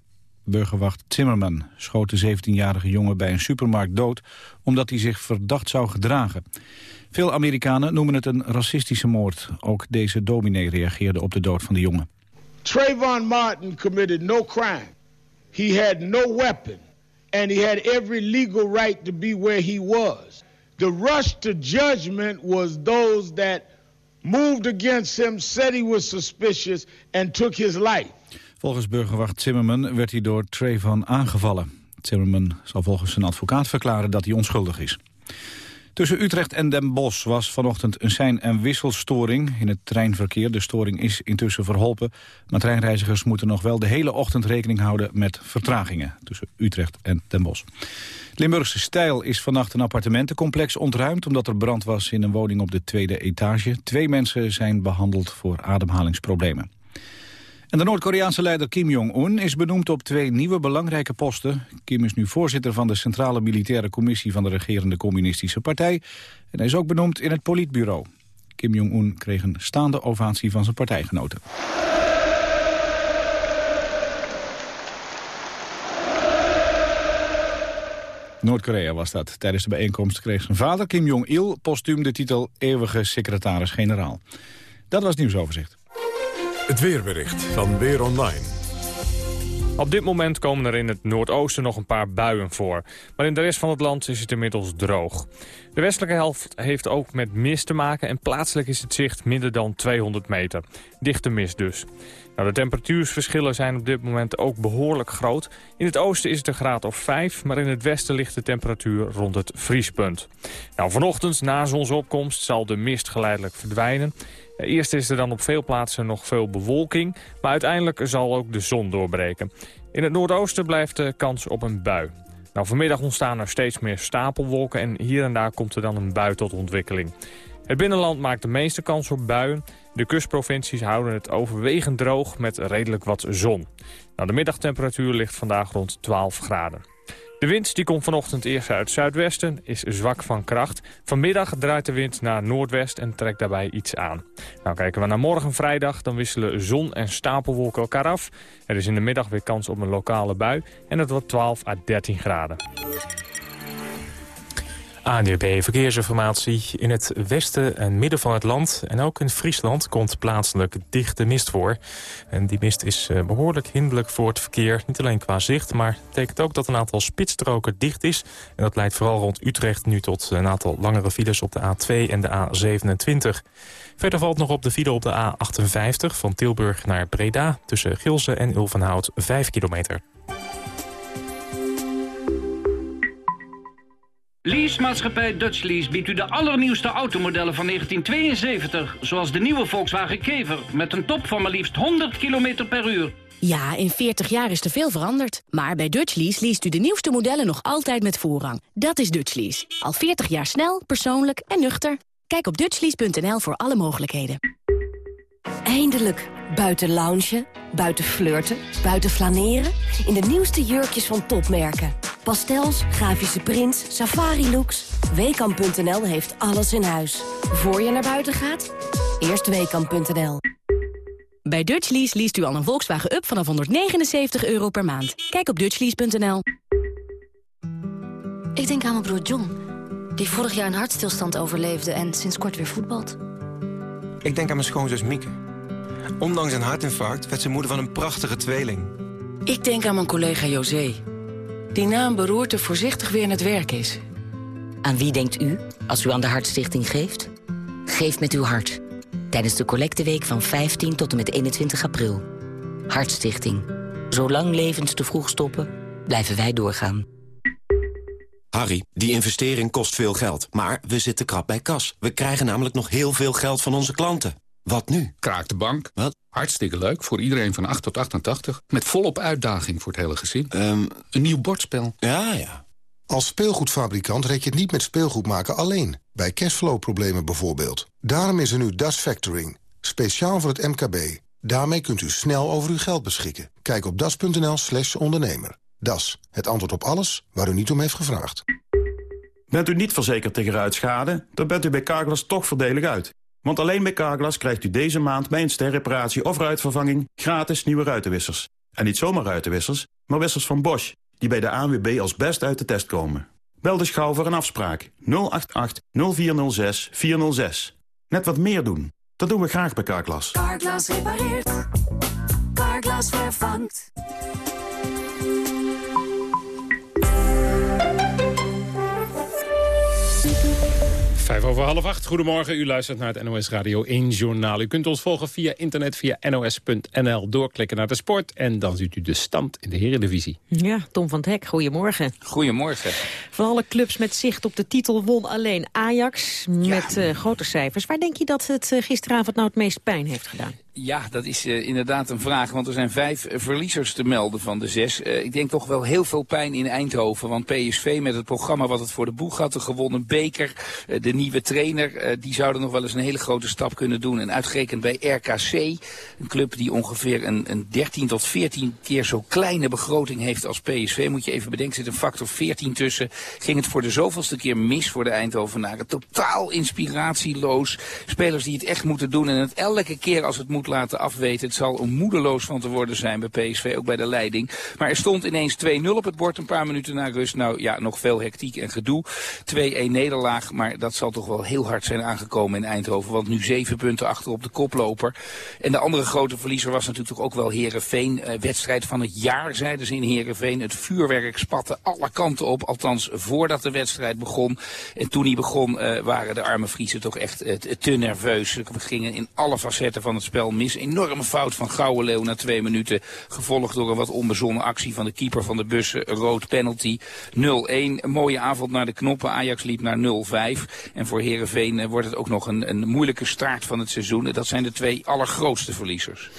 Burgerwacht Zimmerman schoot de 17-jarige jongen bij een supermarkt dood omdat hij zich verdacht zou gedragen. Veel Amerikanen noemen het een racistische moord. Ook deze dominee reageerde op de dood van de jongen. Trayvon Martin committed no crime. He had no weapon. And he had every legal right to be where he was. The rush to judgment was those that moved against him, said he was suspicious and took his life. Volgens burgerwacht Zimmerman werd hij door Trayvon aangevallen. Zimmerman zal volgens zijn advocaat verklaren dat hij onschuldig is. Tussen Utrecht en Den Bosch was vanochtend een sein- en wisselstoring in het treinverkeer. De storing is intussen verholpen, maar treinreizigers moeten nog wel de hele ochtend rekening houden met vertragingen tussen Utrecht en Den Bosch. Limburgse Stijl is vannacht een appartementencomplex ontruimd omdat er brand was in een woning op de tweede etage. Twee mensen zijn behandeld voor ademhalingsproblemen. En de Noord-Koreaanse leider Kim Jong-un is benoemd op twee nieuwe belangrijke posten. Kim is nu voorzitter van de Centrale Militaire Commissie van de regerende Communistische Partij. En hij is ook benoemd in het politbureau. Kim Jong-un kreeg een staande ovatie van zijn partijgenoten. Noord-Korea was dat. Tijdens de bijeenkomst kreeg zijn vader Kim Jong-il postuum de titel eeuwige secretaris-generaal. Dat was het nieuwsoverzicht. Het weerbericht van Weer Online. Op dit moment komen er in het noordoosten nog een paar buien voor. Maar in de rest van het land is het inmiddels droog. De westelijke helft heeft ook met mist te maken... en plaatselijk is het zicht minder dan 200 meter. Dichte mist dus. Nou, de temperatuursverschillen zijn op dit moment ook behoorlijk groot. In het oosten is het een graad of 5, maar in het westen ligt de temperatuur rond het vriespunt. Nou, vanochtend, na zonsopkomst, zal de mist geleidelijk verdwijnen. Eerst is er dan op veel plaatsen nog veel bewolking, maar uiteindelijk zal ook de zon doorbreken. In het noordoosten blijft de kans op een bui. Nou, vanmiddag ontstaan er steeds meer stapelwolken en hier en daar komt er dan een bui tot ontwikkeling. Het binnenland maakt de meeste kans op buien. De kustprovincies houden het overwegend droog met redelijk wat zon. Nou, de middagtemperatuur ligt vandaag rond 12 graden. De wind die komt vanochtend eerst uit zuidwesten, is zwak van kracht. Vanmiddag draait de wind naar noordwest en trekt daarbij iets aan. Nou kijken we naar morgen vrijdag, dan wisselen zon en stapelwolken elkaar af. Er is in de middag weer kans op een lokale bui en het wordt 12 à 13 graden. ANDB Verkeersinformatie. In het westen en midden van het land en ook in Friesland komt plaatselijk dichte mist voor. En die mist is eh, behoorlijk hinderlijk voor het verkeer. Niet alleen qua zicht, maar betekent ook dat een aantal spitsstroken dicht is. En dat leidt vooral rond Utrecht nu tot een aantal langere files op de A2 en de A27. Verder valt nog op de file op de A58 van Tilburg naar Breda... tussen Gilze en Ulvenhout 5 kilometer. Leasemaatschappij Dutch Lease biedt u de allernieuwste automodellen van 1972... zoals de nieuwe Volkswagen Kever met een top van maar liefst 100 km per uur. Ja, in 40 jaar is er veel veranderd. Maar bij Dutch Lease leest u de nieuwste modellen nog altijd met voorrang. Dat is Dutch Lease. Al 40 jaar snel, persoonlijk en nuchter. Kijk op dutchlease.nl voor alle mogelijkheden. Eindelijk. Buiten loungen, buiten flirten, buiten flaneren. In de nieuwste jurkjes van topmerken. Pastels, grafische prints, safari-looks. Weekamp.nl heeft alles in huis. Voor je naar buiten gaat, eerst Weekamp.nl. Bij Dutch Lease leest u al een Volkswagen Up vanaf 179 euro per maand. Kijk op dutchlease.nl. Ik denk aan mijn broer John. Die vorig jaar een hartstilstand overleefde en sinds kort weer voetbalt. Ik denk aan mijn schoonzus Mieke. Ondanks een hartinfarct werd ze moeder van een prachtige tweeling. Ik denk aan mijn collega José. Die na een beroerte voorzichtig weer in het werk is. Aan wie denkt u als u aan de Hartstichting geeft? Geef met uw hart. Tijdens de collecteweek van 15 tot en met 21 april. Hartstichting. Zolang levens te vroeg stoppen, blijven wij doorgaan. Harry, die investering kost veel geld, maar we zitten krap bij kas. We krijgen namelijk nog heel veel geld van onze klanten. Wat nu? Kraak de bank. Wat? Hartstikke leuk, voor iedereen van 8 tot 88. Met volop uitdaging voor het hele gezin. een nieuw bordspel. Ja, ja. Als speelgoedfabrikant red je het niet met speelgoed maken alleen. Bij cashflow-problemen bijvoorbeeld. Daarom is er nu Das Factoring. Speciaal voor het MKB. Daarmee kunt u snel over uw geld beschikken. Kijk op das.nl slash ondernemer. Das, het antwoord op alles waar u niet om heeft gevraagd. Bent u niet verzekerd tegen ruitschade, dan bent u bij Carglass toch voordelig uit. Want alleen bij Carglass krijgt u deze maand bij een sterreparatie of ruitvervanging gratis nieuwe ruitenwissers. En niet zomaar ruitenwissers, maar wissers van Bosch, die bij de ANWB als best uit de test komen. Bel dus gauw voor een afspraak 088 0406 406. Net wat meer doen. Dat doen we graag bij Carglass. Carglass repareert. Carglass vervangt. Vijf over half acht. Goedemorgen, u luistert naar het NOS Radio 1 Journaal. U kunt ons volgen via internet via nos.nl. Doorklikken naar de sport en dan ziet u de stand in de Eredivisie. Ja, Tom van het Hek, goedemorgen. Goedemorgen. Van alle clubs met zicht op de titel won alleen Ajax met uh, grote cijfers. Waar denk je dat het uh, gisteravond nou het meest pijn heeft gedaan? Ja, dat is uh, inderdaad een vraag, want er zijn vijf verliezers te melden van de zes. Uh, ik denk toch wel heel veel pijn in Eindhoven, want PSV met het programma wat het voor de boeg had, de gewonnen beker, de nieuwe trainer, die zouden nog wel eens een hele grote stap kunnen doen. En uitgerekend bij RKC, een club die ongeveer een, een 13 tot 14 keer zo kleine begroting heeft als PSV, moet je even bedenken, zit een factor 14 tussen, ging het voor de zoveelste keer mis voor de Eindhovenaren. Totaal inspiratieloos, spelers die het echt moeten doen en het elke keer als het moet laten afweten. Het zal om moedeloos van te worden zijn bij PSV, ook bij de leiding. Maar er stond ineens 2-0 op het bord een paar minuten na rust. Nou ja, nog veel hectiek en gedoe. 2-1 nederlaag, maar dat zal toch wel heel hard zijn aangekomen in Eindhoven. Want nu zeven punten achter op de koploper. En de andere grote verliezer was natuurlijk ook wel Herenveen. Uh, wedstrijd van het jaar, zeiden ze in Herenveen. Het vuurwerk spatte alle kanten op, althans voordat de wedstrijd begon. En toen die begon uh, waren de arme Friesen toch echt uh, te nerveus. We gingen in alle facetten van het spel mis. Enorme fout van Gouwenleeuw na twee minuten. Gevolgd door een wat onbezonnen actie van de keeper van de bussen. Rood penalty 0-1. Een mooie avond naar de knoppen. Ajax liep naar 0-5. En voor Herenveen wordt het ook nog een, een moeilijke start van het seizoen. Dat zijn de twee allergrootste verliezers.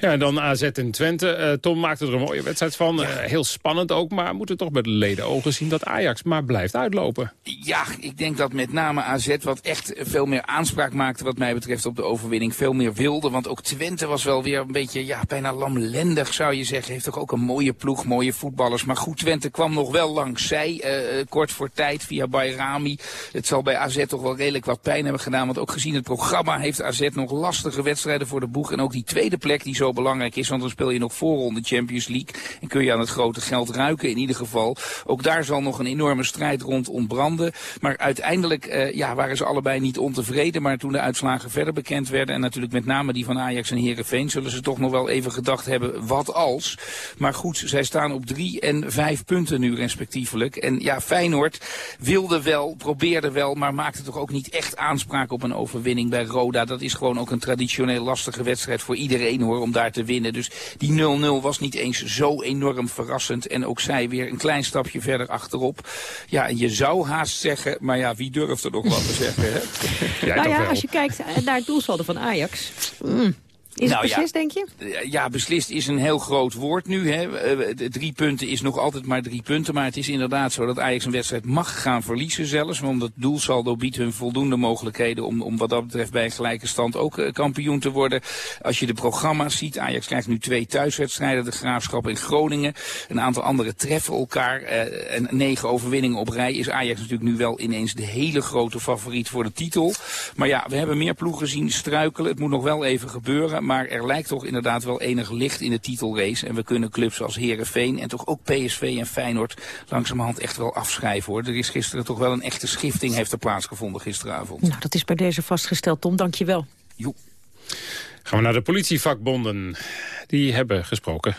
Ja, en dan AZ in Twente. Uh, Tom maakte er een mooie wedstrijd van. Ja. Uh, heel spannend ook, maar moeten toch met leden ogen zien dat Ajax maar blijft uitlopen. Ja, ik denk dat met name AZ wat echt veel meer aanspraak maakte wat mij betreft op de overwinning. Veel meer wilde, want ook Twente was wel weer een beetje, ja, bijna lamlendig zou je zeggen. Heeft toch ook een mooie ploeg, mooie voetballers. Maar goed, Twente kwam nog wel langs zij, uh, kort voor tijd via Bayrami. Het zal bij AZ toch wel redelijk wat pijn hebben gedaan, want ook gezien het programma heeft AZ nog lastige wedstrijden voor de boeg. En ook die tweede plek die zo belangrijk is, want dan speel je nog voorronde Champions League. En kun je aan het grote geld ruiken in ieder geval. Ook daar zal nog een enorme strijd rond ontbranden. Maar uiteindelijk uh, ja, waren ze allebei niet ontevreden. Maar toen de uitslagen verder bekend werden, en natuurlijk met name die van Ajax en Herenveen, zullen ze toch nog wel even gedacht hebben, wat als. Maar goed, zij staan op drie en vijf punten nu respectievelijk. En ja, Feyenoord wilde wel, probeerde wel, maar maakte toch ook niet echt aanspraak op een overwinning bij Roda. Dat is gewoon ook een traditioneel lastige wedstrijd voor iedereen hoor, om daar te winnen. Dus die 0-0 was niet eens zo enorm verrassend. En ook zij weer een klein stapje verder achterop. Ja, en je zou haast zeggen, maar ja, wie durft er nog wat te zeggen, hè? Ja, nou ja, als je kijkt naar het doelsaldo van Ajax... Mm. Is nou, het beslist, ja, denk je? Ja, beslist is een heel groot woord nu. Hè. De drie punten is nog altijd maar drie punten. Maar het is inderdaad zo dat Ajax een wedstrijd mag gaan verliezen zelfs. Want het doelsaldo biedt hun voldoende mogelijkheden om, om wat dat betreft bij een gelijke stand ook uh, kampioen te worden. Als je de programma's ziet, Ajax krijgt nu twee thuiswedstrijden. De Graafschap in Groningen. Een aantal andere treffen elkaar. En negen overwinningen op rij is Ajax natuurlijk nu wel ineens de hele grote favoriet voor de titel. Maar ja, we hebben meer ploegen zien struikelen. Het moet nog wel even gebeuren. Maar er lijkt toch inderdaad wel enig licht in de titelrace. En we kunnen clubs als Herenveen en toch ook PSV en Feyenoord langzamerhand echt wel afschrijven hoor. Er is gisteren toch wel een echte schifting heeft er plaatsgevonden gisteravond. Nou, dat is bij deze vastgesteld, Tom. Dank je wel. Jo. Gaan we naar de politievakbonden. Die hebben gesproken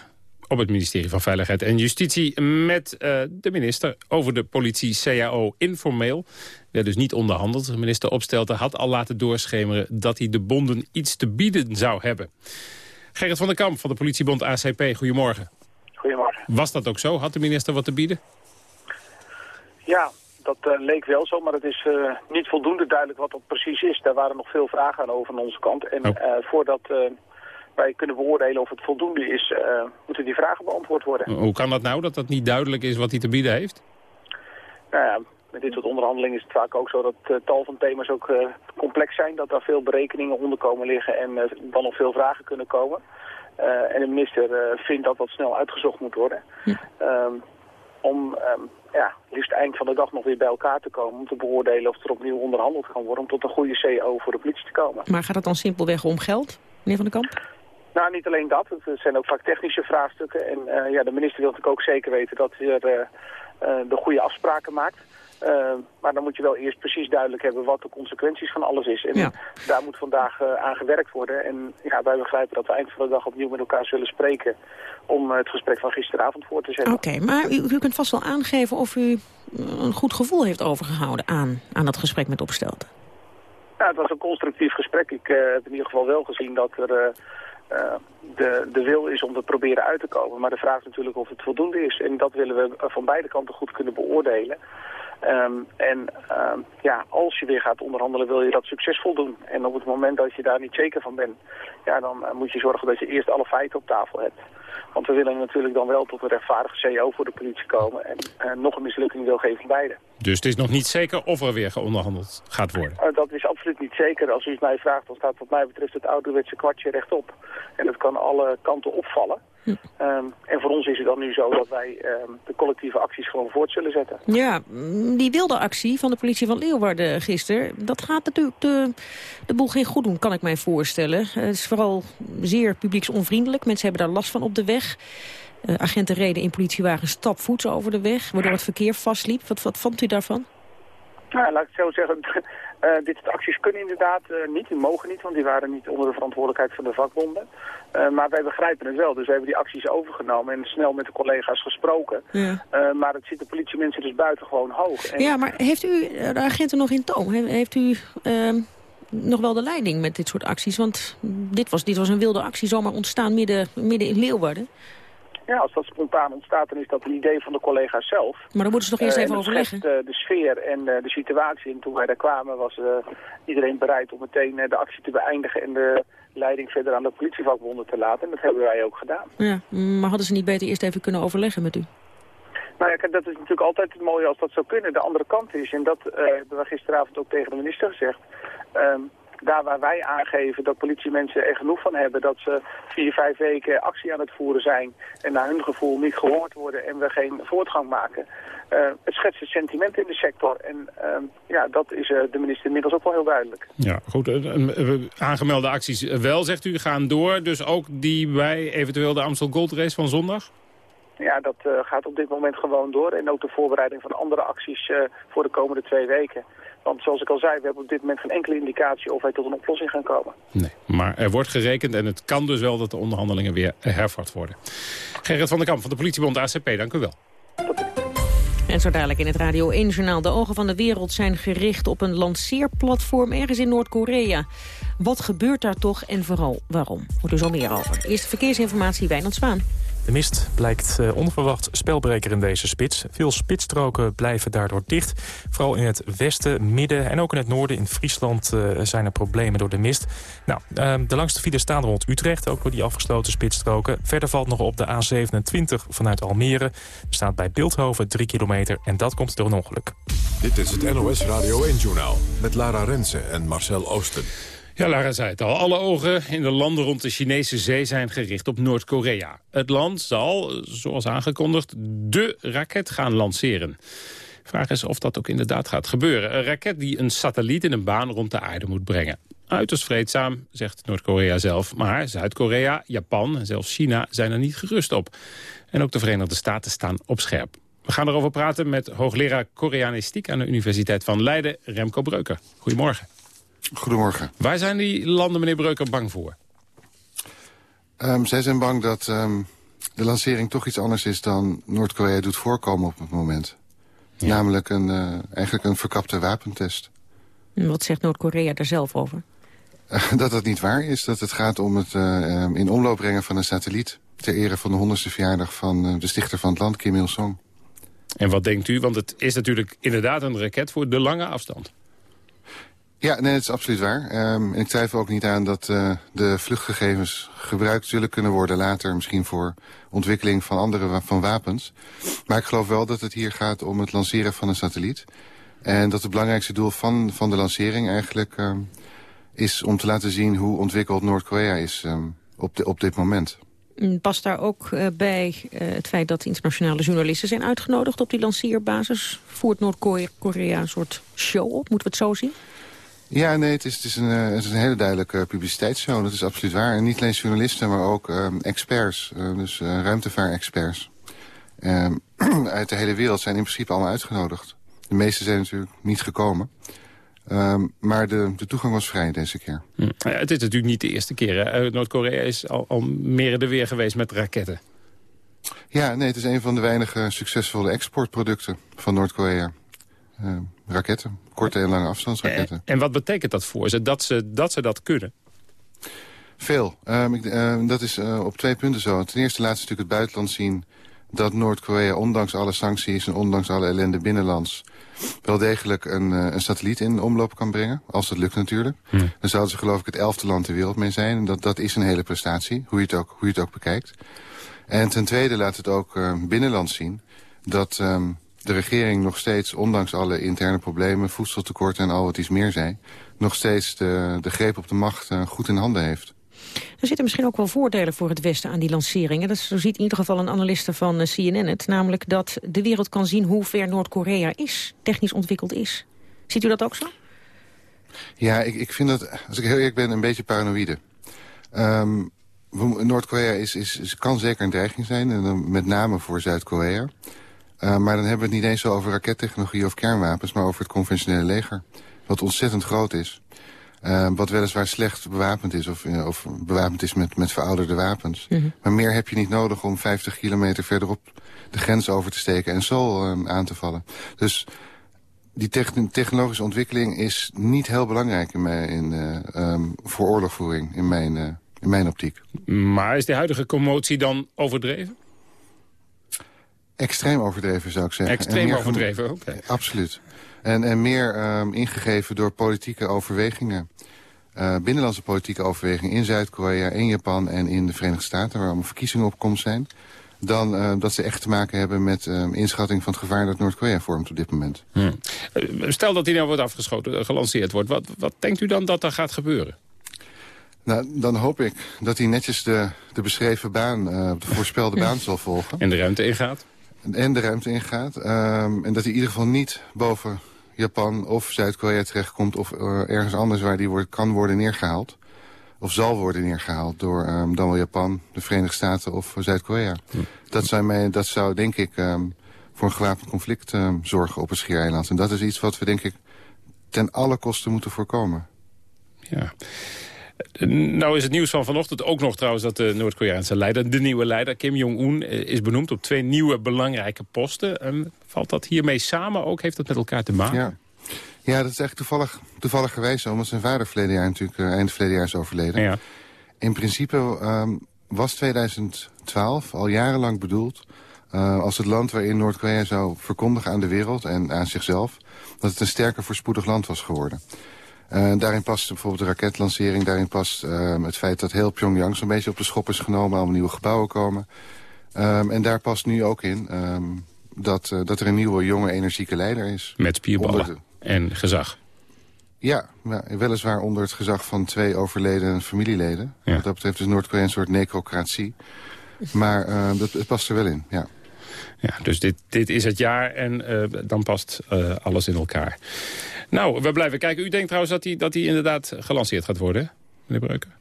op het ministerie van Veiligheid en Justitie... met uh, de minister over de politie-CAO informeel. werd dus niet onderhandeld. Minister Opstelten had al laten doorschemeren... dat hij de bonden iets te bieden zou hebben. Gerrit van der Kamp van de politiebond ACP, goedemorgen. Goedemorgen. Was dat ook zo? Had de minister wat te bieden? Ja, dat uh, leek wel zo, maar het is uh, niet voldoende duidelijk wat dat precies is. Daar waren nog veel vragen aan over aan onze kant. En Oh. voordat wij kunnen beoordelen of het voldoende is, moeten die vragen beantwoord worden. Hoe kan dat nou, dat dat niet duidelijk is wat hij te bieden heeft? Nou ja, met dit soort onderhandelingen is het vaak ook zo dat uh, tal van thema's ook uh, complex zijn. Dat daar veel berekeningen onder komen liggen en uh, dan nog veel vragen kunnen komen. en de minister vindt dat dat snel uitgezocht moet worden. Hm. Um, om um, ja, liefst eind van de dag nog weer bij elkaar te komen... om te beoordelen of er opnieuw onderhandeld kan worden... om tot een goede CO voor de politie te komen. Maar gaat het dan simpelweg om geld, meneer Van den Kamp? Nou, niet alleen dat. Het zijn ook vaak technische vraagstukken. En uh, ja, de minister wil natuurlijk ook zeker weten dat hij er uh, uh, de goede afspraken maakt. Uh, maar dan moet je wel eerst precies duidelijk hebben wat de consequenties van alles is. En ja. daar moet vandaag aan gewerkt worden. En ja, wij begrijpen dat we eind van de dag opnieuw met elkaar zullen spreken... om het gesprek van gisteravond voor te zetten. Oké, okay, maar u, u, kunt vast wel aangeven of u een goed gevoel heeft overgehouden aan, aan dat gesprek met Opstelten. Ja, het was een constructief gesprek. Ik heb in ieder geval wel gezien dat er... Uh, de, de wil is om te proberen uit te komen. Maar de vraag is natuurlijk of het voldoende is. En dat willen we van beide kanten goed kunnen beoordelen. Um, en um, ja, als je weer gaat onderhandelen wil je dat succesvol doen. En op het moment dat je daar niet zeker van bent, ja, dan uh, moet je zorgen dat je eerst alle feiten op tafel hebt. Want we willen natuurlijk dan wel tot een rechtvaardige CEO voor de politie komen. En uh, nog een mislukking wil geven van beide. Dus het is nog niet zeker of er weer geonderhandeld gaat worden? Uh, dat is absoluut niet zeker. Als u het mij vraagt, dan staat wat mij betreft het ouderwetse kwartje rechtop. En dat kan alle kanten opvallen. Hm. Um, en voor ons is het dan nu zo dat wij um, de collectieve acties gewoon voort zullen zetten. Ja, die wilde actie van de politie van Leeuwarden gisteren... dat gaat natuurlijk de, de boel geen goed doen, kan ik mij voorstellen. Het is vooral zeer publieksonvriendelijk. Mensen hebben daar last van op de weg. Uh, agenten reden in politiewagens stapvoets over de weg... waardoor het verkeer vastliep. Wat, wat vond u daarvan? Nou, laat ik het zo zeggen. Uh, dit soort acties kunnen inderdaad uh, niet, die mogen niet, want die waren niet onder de verantwoordelijkheid van de vakbonden. Uh, maar wij begrijpen het wel, dus we hebben die acties overgenomen en snel met de collega's gesproken. Ja. maar het zit de politiemensen dus buitengewoon hoog. En... Ja, maar heeft u de agenten nog in toom? He heeft u ehm, nog wel de leiding met dit soort acties? Want dit was, dit was een wilde actie zomaar ontstaan midden, midden in Leeuwarden. Ja, als dat spontaan ontstaat, dan is dat een idee van de collega's zelf. Maar dan moeten ze toch eerst uh, even overleggen? Uh, de sfeer en uh, de situatie. En toen wij daar kwamen was iedereen bereid om meteen de actie te beëindigen... en de leiding verder aan de politievakbonden te laten. En dat hebben wij ook gedaan. Ja, maar hadden ze niet beter eerst even kunnen overleggen met u? Nou ja, kijk, dat is natuurlijk altijd het mooie als dat zou kunnen. De andere kant is, en dat hebben we gisteravond ook tegen de minister gezegd... Um, daar waar wij aangeven dat politiemensen er genoeg van hebben... dat ze vier, vijf weken actie aan het voeren zijn... en naar hun gevoel niet gehoord worden en we geen voortgang maken... Uh, het schetst het sentiment in de sector. En uh, ja, dat is uh, de minister inmiddels ook wel heel duidelijk. Ja, goed. aangemelde acties wel, zegt u, gaan door. Dus ook die bij eventueel de Amstel Gold Race van zondag? Ja, dat gaat op dit moment gewoon door. En ook de voorbereiding van andere acties voor de komende twee weken. Want zoals ik al zei, we hebben op dit moment geen enkele indicatie of wij tot een oplossing gaan komen. Nee, maar er wordt gerekend en het kan dus wel dat de onderhandelingen weer hervat worden. Gerrit van der Kamp van de politiebond ACP, dank u wel. En zo dadelijk in het Radio 1-journaal. De ogen van de wereld zijn gericht op een lanceerplatform ergens in Noord-Korea. Wat gebeurt daar toch en vooral waarom? Hoort u zo meer over. Eerste verkeersinformatie, Wijnand Zwaan. De mist blijkt uh, onverwacht spelbreker in deze spits. Veel spitsstroken blijven daardoor dicht. Vooral in het westen, midden en ook in het noorden in Friesland uh, zijn er problemen door de mist. Nou, uh, de langste files staan rond Utrecht, ook door die afgesloten spitsstroken. Verder valt nog op de A27 vanuit Almere. Er staat bij Beeldhoven 3 kilometer en dat komt door een ongeluk. Dit is het NOS Radio 1-journaal met Lara Rensen en Marcel Oosten. Ja, Lara zei het al. Alle ogen in de landen rond de Chinese zee zijn gericht op Noord-Korea. Het land zal, zoals aangekondigd, de raket gaan lanceren. Vraag is of dat ook inderdaad gaat gebeuren. Een raket die een satelliet in een baan rond de aarde moet brengen. uiterst vreedzaam, zegt Noord-Korea zelf. Maar Zuid-Korea, Japan en zelfs China zijn er niet gerust op. En ook de Verenigde Staten staan op scherp. We gaan erover praten met hoogleraar Koreanistiek aan de Universiteit van Leiden, Remco Breuker. Goedemorgen. Goedemorgen. Waar zijn die landen, meneer Breuker, bang voor? Um, zij zijn bang dat um, de lancering toch iets anders is dan Noord-Korea doet voorkomen op het moment. Namelijk een, uh, eigenlijk een verkapte wapentest. Wat zegt Noord-Korea daar zelf over? dat dat niet waar is. Dat het gaat om het uh, in omloop brengen van een satelliet... ter ere van de honderdste verjaardag van uh, de stichter van het land, Kim Il-sung. En wat denkt u? Want het is natuurlijk inderdaad een raket voor de lange afstand. Ja, nee, dat is absoluut waar. Um, en ik twijfel ook niet aan dat uh, de vluchtgegevens gebruikt zullen kunnen worden later. Misschien voor ontwikkeling van andere van wapens. Maar ik geloof wel dat het hier gaat om het lanceren van een satelliet. En dat het belangrijkste doel van, van de lancering eigenlijk um, is om te laten zien hoe ontwikkeld Noord-Korea is um, op, de, op dit moment. Past daar ook uh, bij uh, het feit dat internationale journalisten zijn uitgenodigd op die lanceerbasis? Voert Noord-Korea een soort show op? Moeten we het zo zien? Ja, nee, het is, het is, een, het is een hele duidelijke publiciteitsshow. Dat is absoluut waar. En niet alleen journalisten, maar ook um, experts. Uh, dus uh, ruimtevaarexperts. Um, uit de hele wereld zijn in principe allemaal uitgenodigd. De meeste zijn natuurlijk niet gekomen. Um, maar de, de toegang was vrij deze keer. Hm. Ja, het is natuurlijk niet de eerste keer. Noord-Korea is al, al meer de weer geweest met raketten. Ja, nee, het is een van de weinige succesvolle exportproducten van Noord-Korea. Raketten, korte en lange afstandsraketten. En, en, wat betekent dat voor ze, dat ze dat, ze dat kunnen? Veel. Um, ik, uh, dat is uh, op twee punten zo. Ten eerste laat ze natuurlijk het buitenland zien dat Noord-Korea, ondanks alle sancties en ondanks alle ellende binnenlands, wel degelijk een, uh, een satelliet in omloop kan brengen. Als dat lukt natuurlijk. Hm. Dan zouden ze geloof ik het elfde land ter wereld mee zijn. En dat, dat is een hele prestatie, hoe je het ook, hoe je het ook bekijkt. En ten tweede laat het ook uh, binnenland zien dat um, de regering nog steeds, ondanks alle interne problemen, voedseltekorten en al wat iets meer zijn, nog steeds de, de greep op de macht uh, goed in handen heeft. Er zitten misschien ook wel voordelen voor het Westen aan die lanceringen. Dat zo ziet in ieder geval een analiste van CNN het. Namelijk dat de wereld kan zien hoe ver Noord-Korea is, technisch ontwikkeld is. Ziet u dat ook zo? Ja, ik, ik vind dat, als ik heel eerlijk ben, een beetje paranoïde. Um, Noord-Korea is, is, is, kan zeker een dreiging zijn, en met name voor Zuid-Korea. Uh, maar dan hebben we het niet eens zo over rakettechnologie of kernwapens... maar over het conventionele leger, wat ontzettend groot is. Uh, wat weliswaar slecht bewapend is, of, uh, of bewapend is met, met verouderde wapens. Mm -hmm. Maar meer heb je niet nodig om 50 kilometer verderop de grens over te steken en Seoul uh, aan te vallen. Dus die technologische ontwikkeling is niet heel belangrijk in mijn, in, um, voor oorlogvoering in mijn, in mijn optiek. Maar is de huidige commotie dan overdreven? Extreem overdreven, zou ik zeggen. Extreem overdreven, oké. Okay. Absoluut. En, en meer um, ingegeven door politieke overwegingen. Uh, binnenlandse politieke overwegingen in Zuid-Korea, in Japan en in de Verenigde Staten... waar allemaal verkiezingen op komst zijn... dan uh, dat ze echt te maken hebben met um, inschatting van het gevaar dat Noord-Korea vormt op dit moment. Hmm. Stel dat die nou wordt afgeschoten, gelanceerd wordt. Wat, wat denkt u dan dat er gaat gebeuren? Nou, dan hoop ik dat hij netjes de, de beschreven baan, uh, de voorspelde baan zal volgen. En de ruimte ingaat? En de ruimte ingaat. Um, en dat hij in ieder geval niet boven Japan of Zuid-Korea terechtkomt... of uh, ergens anders waar die wordt, kan worden neergehaald. Of zal worden neergehaald door um, dan wel Japan, de Verenigde Staten of Zuid-Korea. Dat, mij, dat zou denk ik um, voor een gewapend conflict zorgen op het Schiereiland. En dat is iets wat we denk ik ten alle kosten moeten voorkomen. Ja. Nou is het nieuws van vanochtend ook nog trouwens dat de Noord-Koreaanse leider, de nieuwe leider Kim Jong-un, is benoemd op twee nieuwe belangrijke posten. Um, valt dat hiermee samen ook? Heeft dat met elkaar te maken? Ja, ja dat is echt toevallig, toevallig geweest, omdat zijn vader verleden jaar natuurlijk uh, eind verleden jaar is overleden. Ja. In principe um, was 2012 al jarenlang bedoeld uh, als het land waarin Noord-Korea zou verkondigen aan de wereld en aan zichzelf dat het een sterker voorspoedig land was geworden. Uh, daarin past bijvoorbeeld de raketlancering. Daarin past uh, het feit dat heel Pyongyang zo'n beetje op de schop is genomen. Allemaal nieuwe gebouwen komen. Um, en daar past nu ook in um, dat, uh, dat er een nieuwe, jonge, energieke leider is. Met spierballen de... en gezag. Ja, weliswaar onder het gezag van twee overleden familieleden. Ja. Wat dat betreft is Noord-Korea een soort necrocratie. Maar dat, het past er wel in, ja. Ja, dus dit, dit is het jaar en dan past alles in elkaar. Nou, we blijven kijken. U denkt trouwens dat hij dat inderdaad gelanceerd gaat worden, meneer Breuken?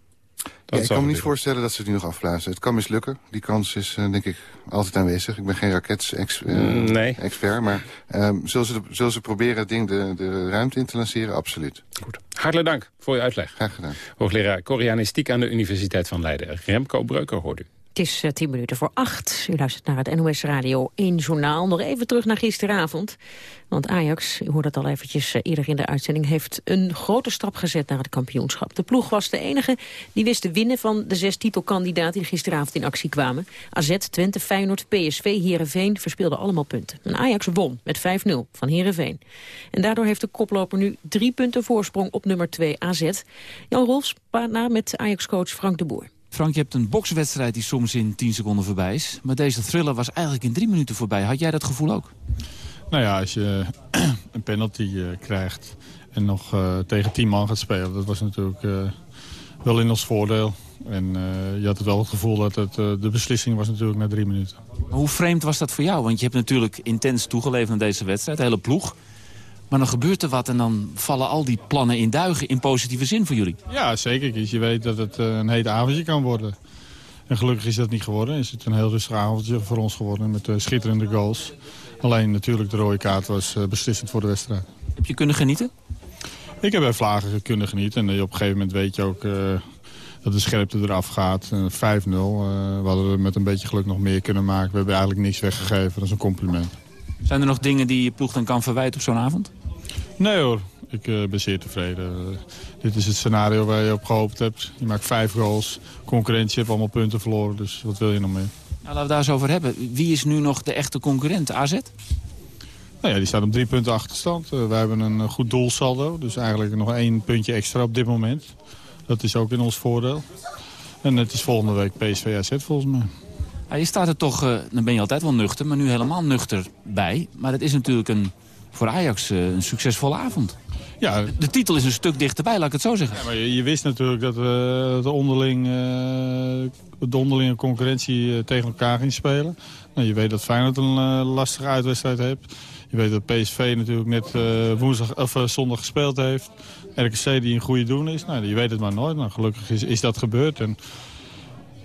Ja, ik kan me niet voorstellen dat ze het nu nog afblazen. Het kan mislukken. Die kans is uh, denk ik altijd aanwezig. Ik ben geen raketsexpert, uh, nee. expert, maar um, zullen, ze, zullen ze proberen het ding de, de ruimte in te lanceren? Absoluut. Goed. Hartelijk dank voor uw uitleg. Graag gedaan. Hoogleraar Koreanistiek aan de Universiteit van Leiden. Remco Breuker hoort u. Het is uh, tien minuten voor acht. U luistert naar het NOS Radio 1 Journaal. Nog even terug naar gisteravond. Want Ajax, u hoort het al eventjes uh, eerder in de uitzending... heeft een grote stap gezet naar het kampioenschap. De ploeg was de enige die wist te winnen van de zes titelkandidaten... die gisteravond in actie kwamen. AZ, Twente, Feyenoord, PSV, Heerenveen verspeelden allemaal punten. En Ajax won met 5-0 van Heerenveen. En daardoor heeft de koploper nu drie punten voorsprong op nummer 2 AZ. Jan Rolfs na met Ajax-coach Frank de Boer. Frank, je hebt een bokswedstrijd die soms in 10 seconden voorbij is. Maar deze thriller was eigenlijk in drie minuten voorbij. Had jij dat gevoel ook? Nou ja, als je een penalty uh, krijgt en nog uh, tegen 10 man gaat spelen... dat was natuurlijk uh, wel in ons voordeel. En je had het wel het gevoel dat het, de beslissing was natuurlijk na drie minuten. Hoe vreemd was dat voor jou? Want je hebt natuurlijk intens toegeleefd aan deze wedstrijd, de hele ploeg. Maar dan gebeurt er wat en dan vallen al die plannen in duigen in positieve zin voor jullie. Ja, zeker. Je weet dat het eh, een heet avondje kan worden. En gelukkig is dat niet geworden. Is het een heel rustig avondje voor ons geworden met uh, schitterende goals. Alleen natuurlijk de rode kaart was uh, beslissend voor de wedstrijd. Heb je kunnen genieten? Ik heb bij Vlagen kunnen genieten. En op een gegeven moment weet je ook dat de scherpte eraf gaat. 5-0. we hadden met een beetje geluk nog meer kunnen maken. We hebben eigenlijk niks weggegeven. Dat is een compliment. Zijn er nog dingen die je ploeg dan kan verwijten op zo'n avond? Nee hoor, ik uh, ben zeer tevreden. Uh, dit is het scenario waar je op gehoopt hebt. Je maakt vijf goals, concurrentie heeft allemaal punten verloren. Dus wat wil je nog meer? Nou, laten we daar eens over hebben. Wie is nu nog de echte concurrent, AZ? Nou ja, die staat op drie punten achterstand. Uh, wij hebben een goed doelsaldo, dus eigenlijk nog één puntje extra op dit moment. Dat is ook in ons voordeel. En het is volgende week PSV AZ volgens mij. Ja, je staat er toch, dan ben je altijd wel nuchter, maar nu helemaal nuchter bij. Maar het is natuurlijk een voor Ajax eh, een succesvolle avond. Ja. De, titel is een stuk dichterbij, laat ik het zo zeggen. Ja, maar je, je, wist natuurlijk dat we eh, de, onderling, uh, de onderlinge concurrentie tegen elkaar ging spelen. Nou, je weet dat Feyenoord een lastige uitwedstrijd heeft. Je weet dat PSV natuurlijk net woensdag, of, zondag gespeeld heeft. RKC die een goede doen is. Nou, je weet het maar nooit. Nou, gelukkig is, is dat gebeurd. En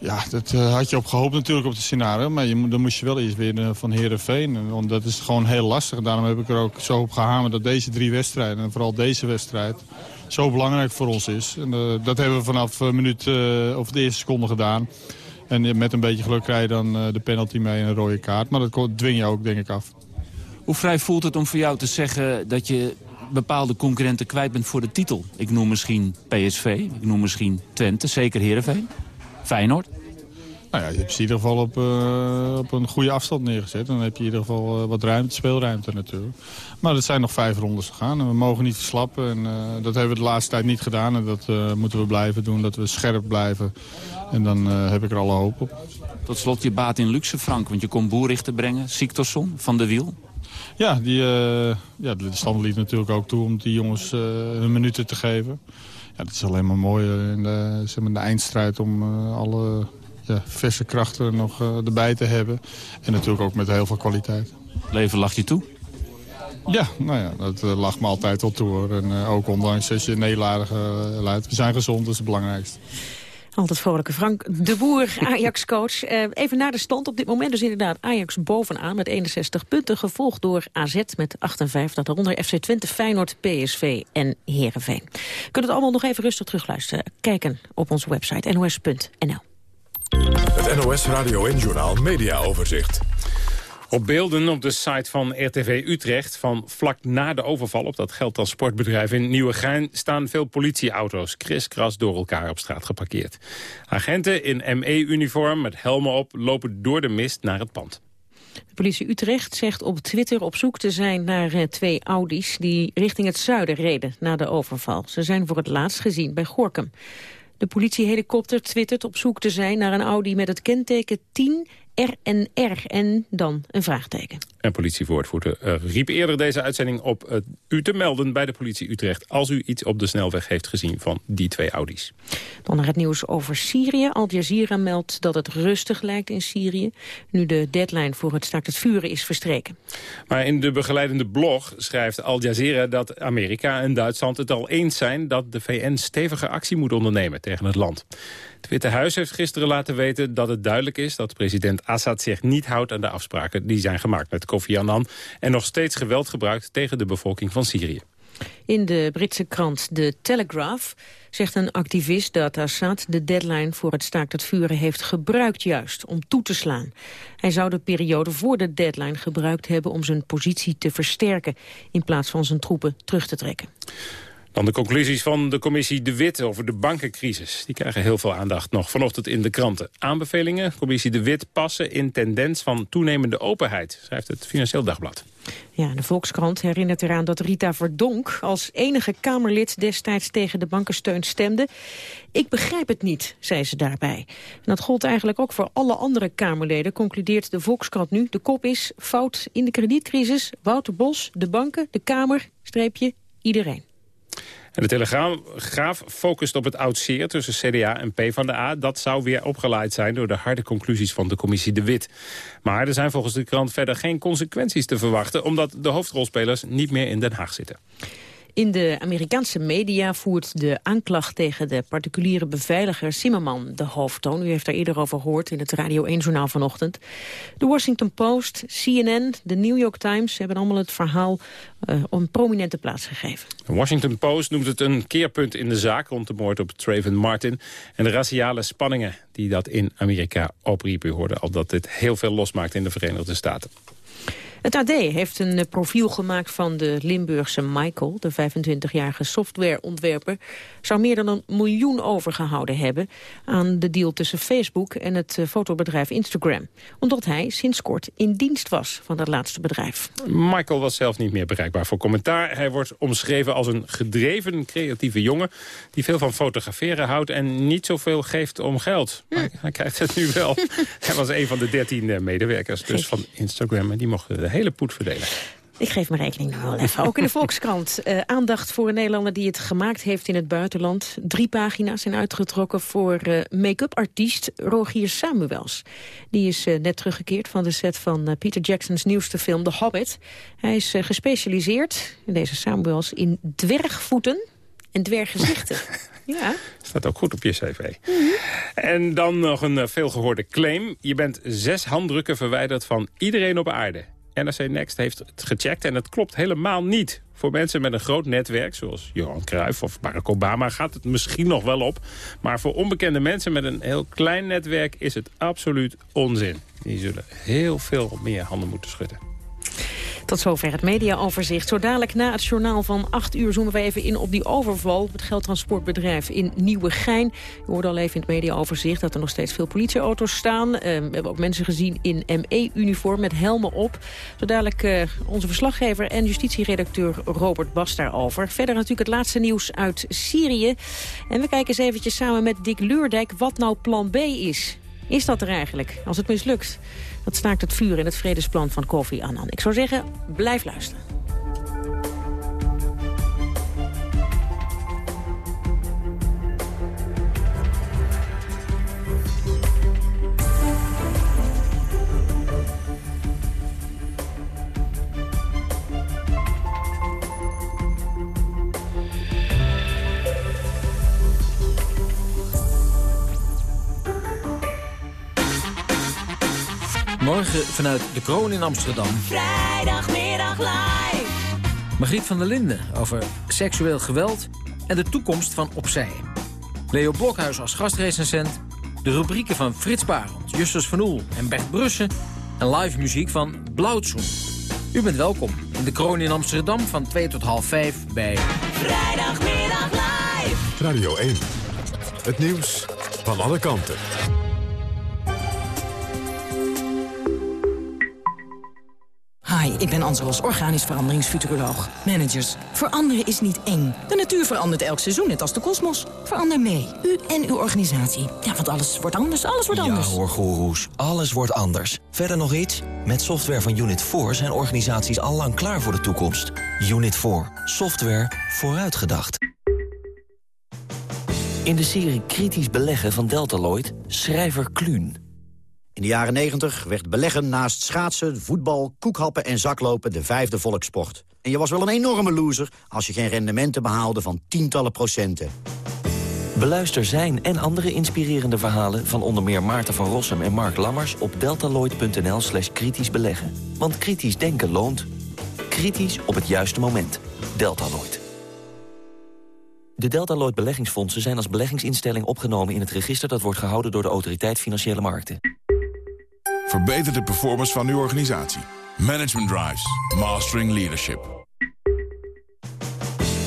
ja, dat uh, had je op gehoopt natuurlijk op het scenario. Maar je, dan moest je wel eerst weer van Herenveen. Want dat is gewoon heel lastig. Daarom heb ik er ook zo op gehamerd dat deze drie wedstrijden... en vooral deze wedstrijd zo belangrijk voor ons is. En, uh, dat hebben we vanaf minuut of de eerste seconde gedaan. En met een beetje geluk krijg je dan de penalty mee en een rode kaart. Maar dat dwing je ook, denk ik, af. Hoe vrij voelt het om voor jou te zeggen dat je bepaalde concurrenten kwijt bent voor de titel? Ik noem misschien PSV, ik noem misschien Twente, zeker Heerenveen. Feyenoord? Nou ja, je hebt ze in ieder geval op, uh, op een goede afstand neergezet. Dan heb je in ieder geval uh, wat ruimte, speelruimte natuurlijk. Maar er zijn nog vijf rondes te gaan en we mogen niet verslappen. En, uh, dat hebben we de laatste tijd niet gedaan en dat moeten we blijven doen. Dat we scherp blijven en dan heb ik er alle hoop op. Tot slot je baat in luxe, Frank. Want je kon Boerichter brengen, Siktorsson, Van de Wiel. Ja, die, ja, de stand liet natuurlijk ook toe om die jongens hun minuten te geven. Ja, het is alleen maar mooi in de, zeg maar, de eindstrijd om alle ja, verse krachten nog uh, erbij te hebben. En natuurlijk ook met heel veel kwaliteit. Leven lag je toe? Ja, nou ja, dat uh, lag me altijd wel toe. Hoor. En uh, ook ondanks als je nederlagen leidt. We zijn gezond, dat is het belangrijkste. Altijd vrolijke Frank de Boer, Ajax-coach. Uh, even naar de stand op dit moment. Dus inderdaad Ajax bovenaan met 61 punten. Gevolgd door AZ met 58. Daaronder FC Twente, Feyenoord, PSV en Heerenveen. Kunt het allemaal nog even rustig terugluisteren. Kijken op onze website nos.nl. Het NOS Radio en Journal Media Overzicht. Op beelden op de site van RTV Utrecht van vlak na de overval op dat geldtransportbedrijf in Nieuwegein staan veel politieauto's kriskras door elkaar op straat geparkeerd. Agenten in ME-uniform met helmen op lopen door de mist naar het pand. De politie Utrecht zegt op Twitter op zoek te zijn naar eh, twee Audi's die richting het zuiden reden na de overval. Ze zijn voor het laatst gezien bij Gorkum. De politiehelikopter twittert op zoek te zijn naar een Audi met het kenteken 10 RNR en dan een vraagteken. En politievoortvoerder uh, riep eerder deze uitzending op uh, u te melden bij de politie Utrecht... als u iets op de snelweg heeft gezien van die twee Audi's. Dan naar het nieuws over Syrië. Al Jazeera meldt dat het rustig lijkt in Syrië... nu de deadline voor het staakt het vuren is verstreken. Maar in de begeleidende blog schrijft Al Jazeera dat Amerika en Duitsland het al eens zijn... dat de VN stevige actie moet ondernemen tegen het land. Het Witte Huis heeft gisteren laten weten dat het duidelijk is... dat president Assad zich niet houdt aan de afspraken die zijn gemaakt met En nog steeds geweld gebruikt tegen de bevolking van Syrië. In de Britse krant The Telegraph zegt een activist dat Assad de deadline voor het staakt het vuren heeft gebruikt juist om toe te slaan. Hij zou de periode voor de deadline gebruikt hebben om zijn positie te versterken in plaats van zijn troepen terug te trekken. Dan de conclusies van de commissie De Wit over de bankencrisis. Die krijgen heel veel aandacht nog vanochtend in de kranten. Aanbevelingen, commissie De Wit passen in tendens van toenemende openheid, schrijft het Financieel Dagblad. Ja, de Volkskrant herinnert eraan dat Rita Verdonk als enige Kamerlid destijds tegen de bankensteun stemde. Ik begrijp het niet, zei ze daarbij. En dat gold eigenlijk ook voor alle andere Kamerleden, concludeert de Volkskrant nu. De kop is fout in de kredietcrisis, Wouter Bos, de banken, de Kamer, streepje, iedereen. En de Telegraaf focust op het oud tussen CDA en PvdA. Dat zou weer opgeleid zijn door de harde conclusies van de commissie De Wit. Maar er zijn volgens de krant verder geen consequenties te verwachten... omdat de hoofdrolspelers niet meer in Den Haag zitten. In de Amerikaanse media voert de aanklacht tegen de particuliere beveiliger Zimmerman de hoofdtoon. U heeft daar eerder over gehoord in het Radio 1-journaal vanochtend. De Washington Post, CNN, de New York Times hebben allemaal het verhaal uh, een prominente plaats gegeven. De Washington Post noemt het een keerpunt in de zaak rond de moord op Traven Martin en de raciale spanningen die dat in Amerika opriepen. U hoorde al dat dit heel veel losmaakt in de Verenigde Staten. Het AD heeft een eh, profiel gemaakt van de Limburgse Michael, de 25-jarige softwareontwerper, zou meer dan een miljoen overgehouden hebben aan de deal tussen Facebook en het eh, fotobedrijf Instagram. Omdat hij sinds kort in dienst was van dat laatste bedrijf. Michael was zelf niet meer bereikbaar voor commentaar. Hij wordt omschreven als een gedreven, creatieve jongen die veel van fotograferen houdt en niet zoveel geeft om geld. Maar hij krijgt het nu wel. hij was een van de dertien eh, medewerkers dus van Instagram en die mochten hele poet verdelen. Ik geef mijn rekening nog wel even. Ook in de Volkskrant. Uh, aandacht voor een Nederlander die het gemaakt heeft in het buitenland. Drie pagina's zijn uitgetrokken voor uh, make-up artiest Rogier Samuels. Die is uh, net teruggekeerd van de set van Peter Jacksons nieuwste film The Hobbit. Hij is gespecialiseerd, in deze Samuels, in dwergvoeten en dwerggezichten. Ja. Staat ook goed op je cv. Mhm. En dan nog een veelgehoorde claim. Je bent zes handdrukken verwijderd van iedereen op aarde. NRC Next heeft het gecheckt en het klopt helemaal niet. Voor mensen met een groot netwerk, zoals Johan Cruijff of Barack Obama... gaat het misschien nog wel op. Maar voor onbekende mensen met een heel klein netwerk is het absoluut onzin. Die zullen heel veel meer handen moeten schudden. Tot zover het mediaoverzicht. Zo dadelijk na het journaal van 8 uur zoomen we even in op die overval... op het geldtransportbedrijf in Nieuwegein. We hoorden al even in het mediaoverzicht dat er nog steeds veel politieauto's staan. Uh, we hebben ook mensen gezien in ME-uniform met helmen op. Zo dadelijk uh, onze verslaggever en justitieredacteur Robert Bas daarover. Verder natuurlijk het laatste nieuws uit Syrië. En we kijken eens eventjes samen met Dick Luurdijk wat nou plan B is. Is dat er eigenlijk, als het mislukt? Dat staakt het vuur in het vredesplan van Kofi Annan. Ik zou zeggen, blijf luisteren. Morgen vanuit de Kroon in Amsterdam. Vrijdagmiddag live. Margriet van der Linden over seksueel geweld en de toekomst van Opzij. Leo Blokhuis als gastrecensent. De rubrieken van Frits Barend, Justus van Oel en Bert Brussen. En live muziek van Blauwtsoen. U bent welkom in de Kroon in Amsterdam van 2 tot half 5 bij... Vrijdagmiddag live. Radio 1. Het nieuws van alle kanten. Hi, ik ben Anselos, organisch veranderingsfuturoloog. Managers, veranderen is niet eng. De natuur verandert elk seizoen, net als de kosmos. Verander mee, u en uw organisatie. Ja, want alles wordt anders, alles wordt anders. Ja hoor, goeroes, alles wordt anders. Verder nog iets? Met software van Unit 4 zijn organisaties al lang klaar voor de toekomst. Unit 4, software vooruitgedacht. In de serie Kritisch Beleggen van Deltaloid, schrijver Kluun. In de jaren 90 werd beleggen naast schaatsen, voetbal, koekhappen en zaklopen de vijfde volkssport. En je was wel een enorme loser als je geen rendementen behaalde van tientallen procenten. Beluister zijn en andere inspirerende verhalen van onder meer Maarten van Rossum en Mark Lammers op deltaloid.nl slash kritisch beleggen. Want kritisch denken loont. Kritisch op het juiste moment. Deltaloid. De Deltaloid beleggingsfondsen zijn als beleggingsinstelling opgenomen in het register dat wordt gehouden door de Autoriteit Financiële Markten. Verbeter de performance van uw organisatie. Management Drives. Mastering Leadership.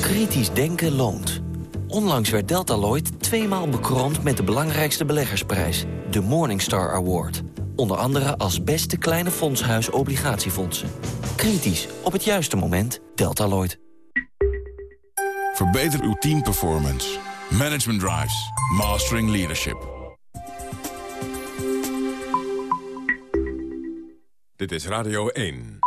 Kritisch denken loont. Onlangs werd Deltaloid tweemaal bekroond met de belangrijkste beleggersprijs, de Morningstar Award. Onder andere als beste kleine fondshuis obligatiefondsen. Kritisch, op het juiste moment, Deltaloid. Verbeter uw teamperformance. Management Drives. Mastering Leadership. Dit is Radio 1.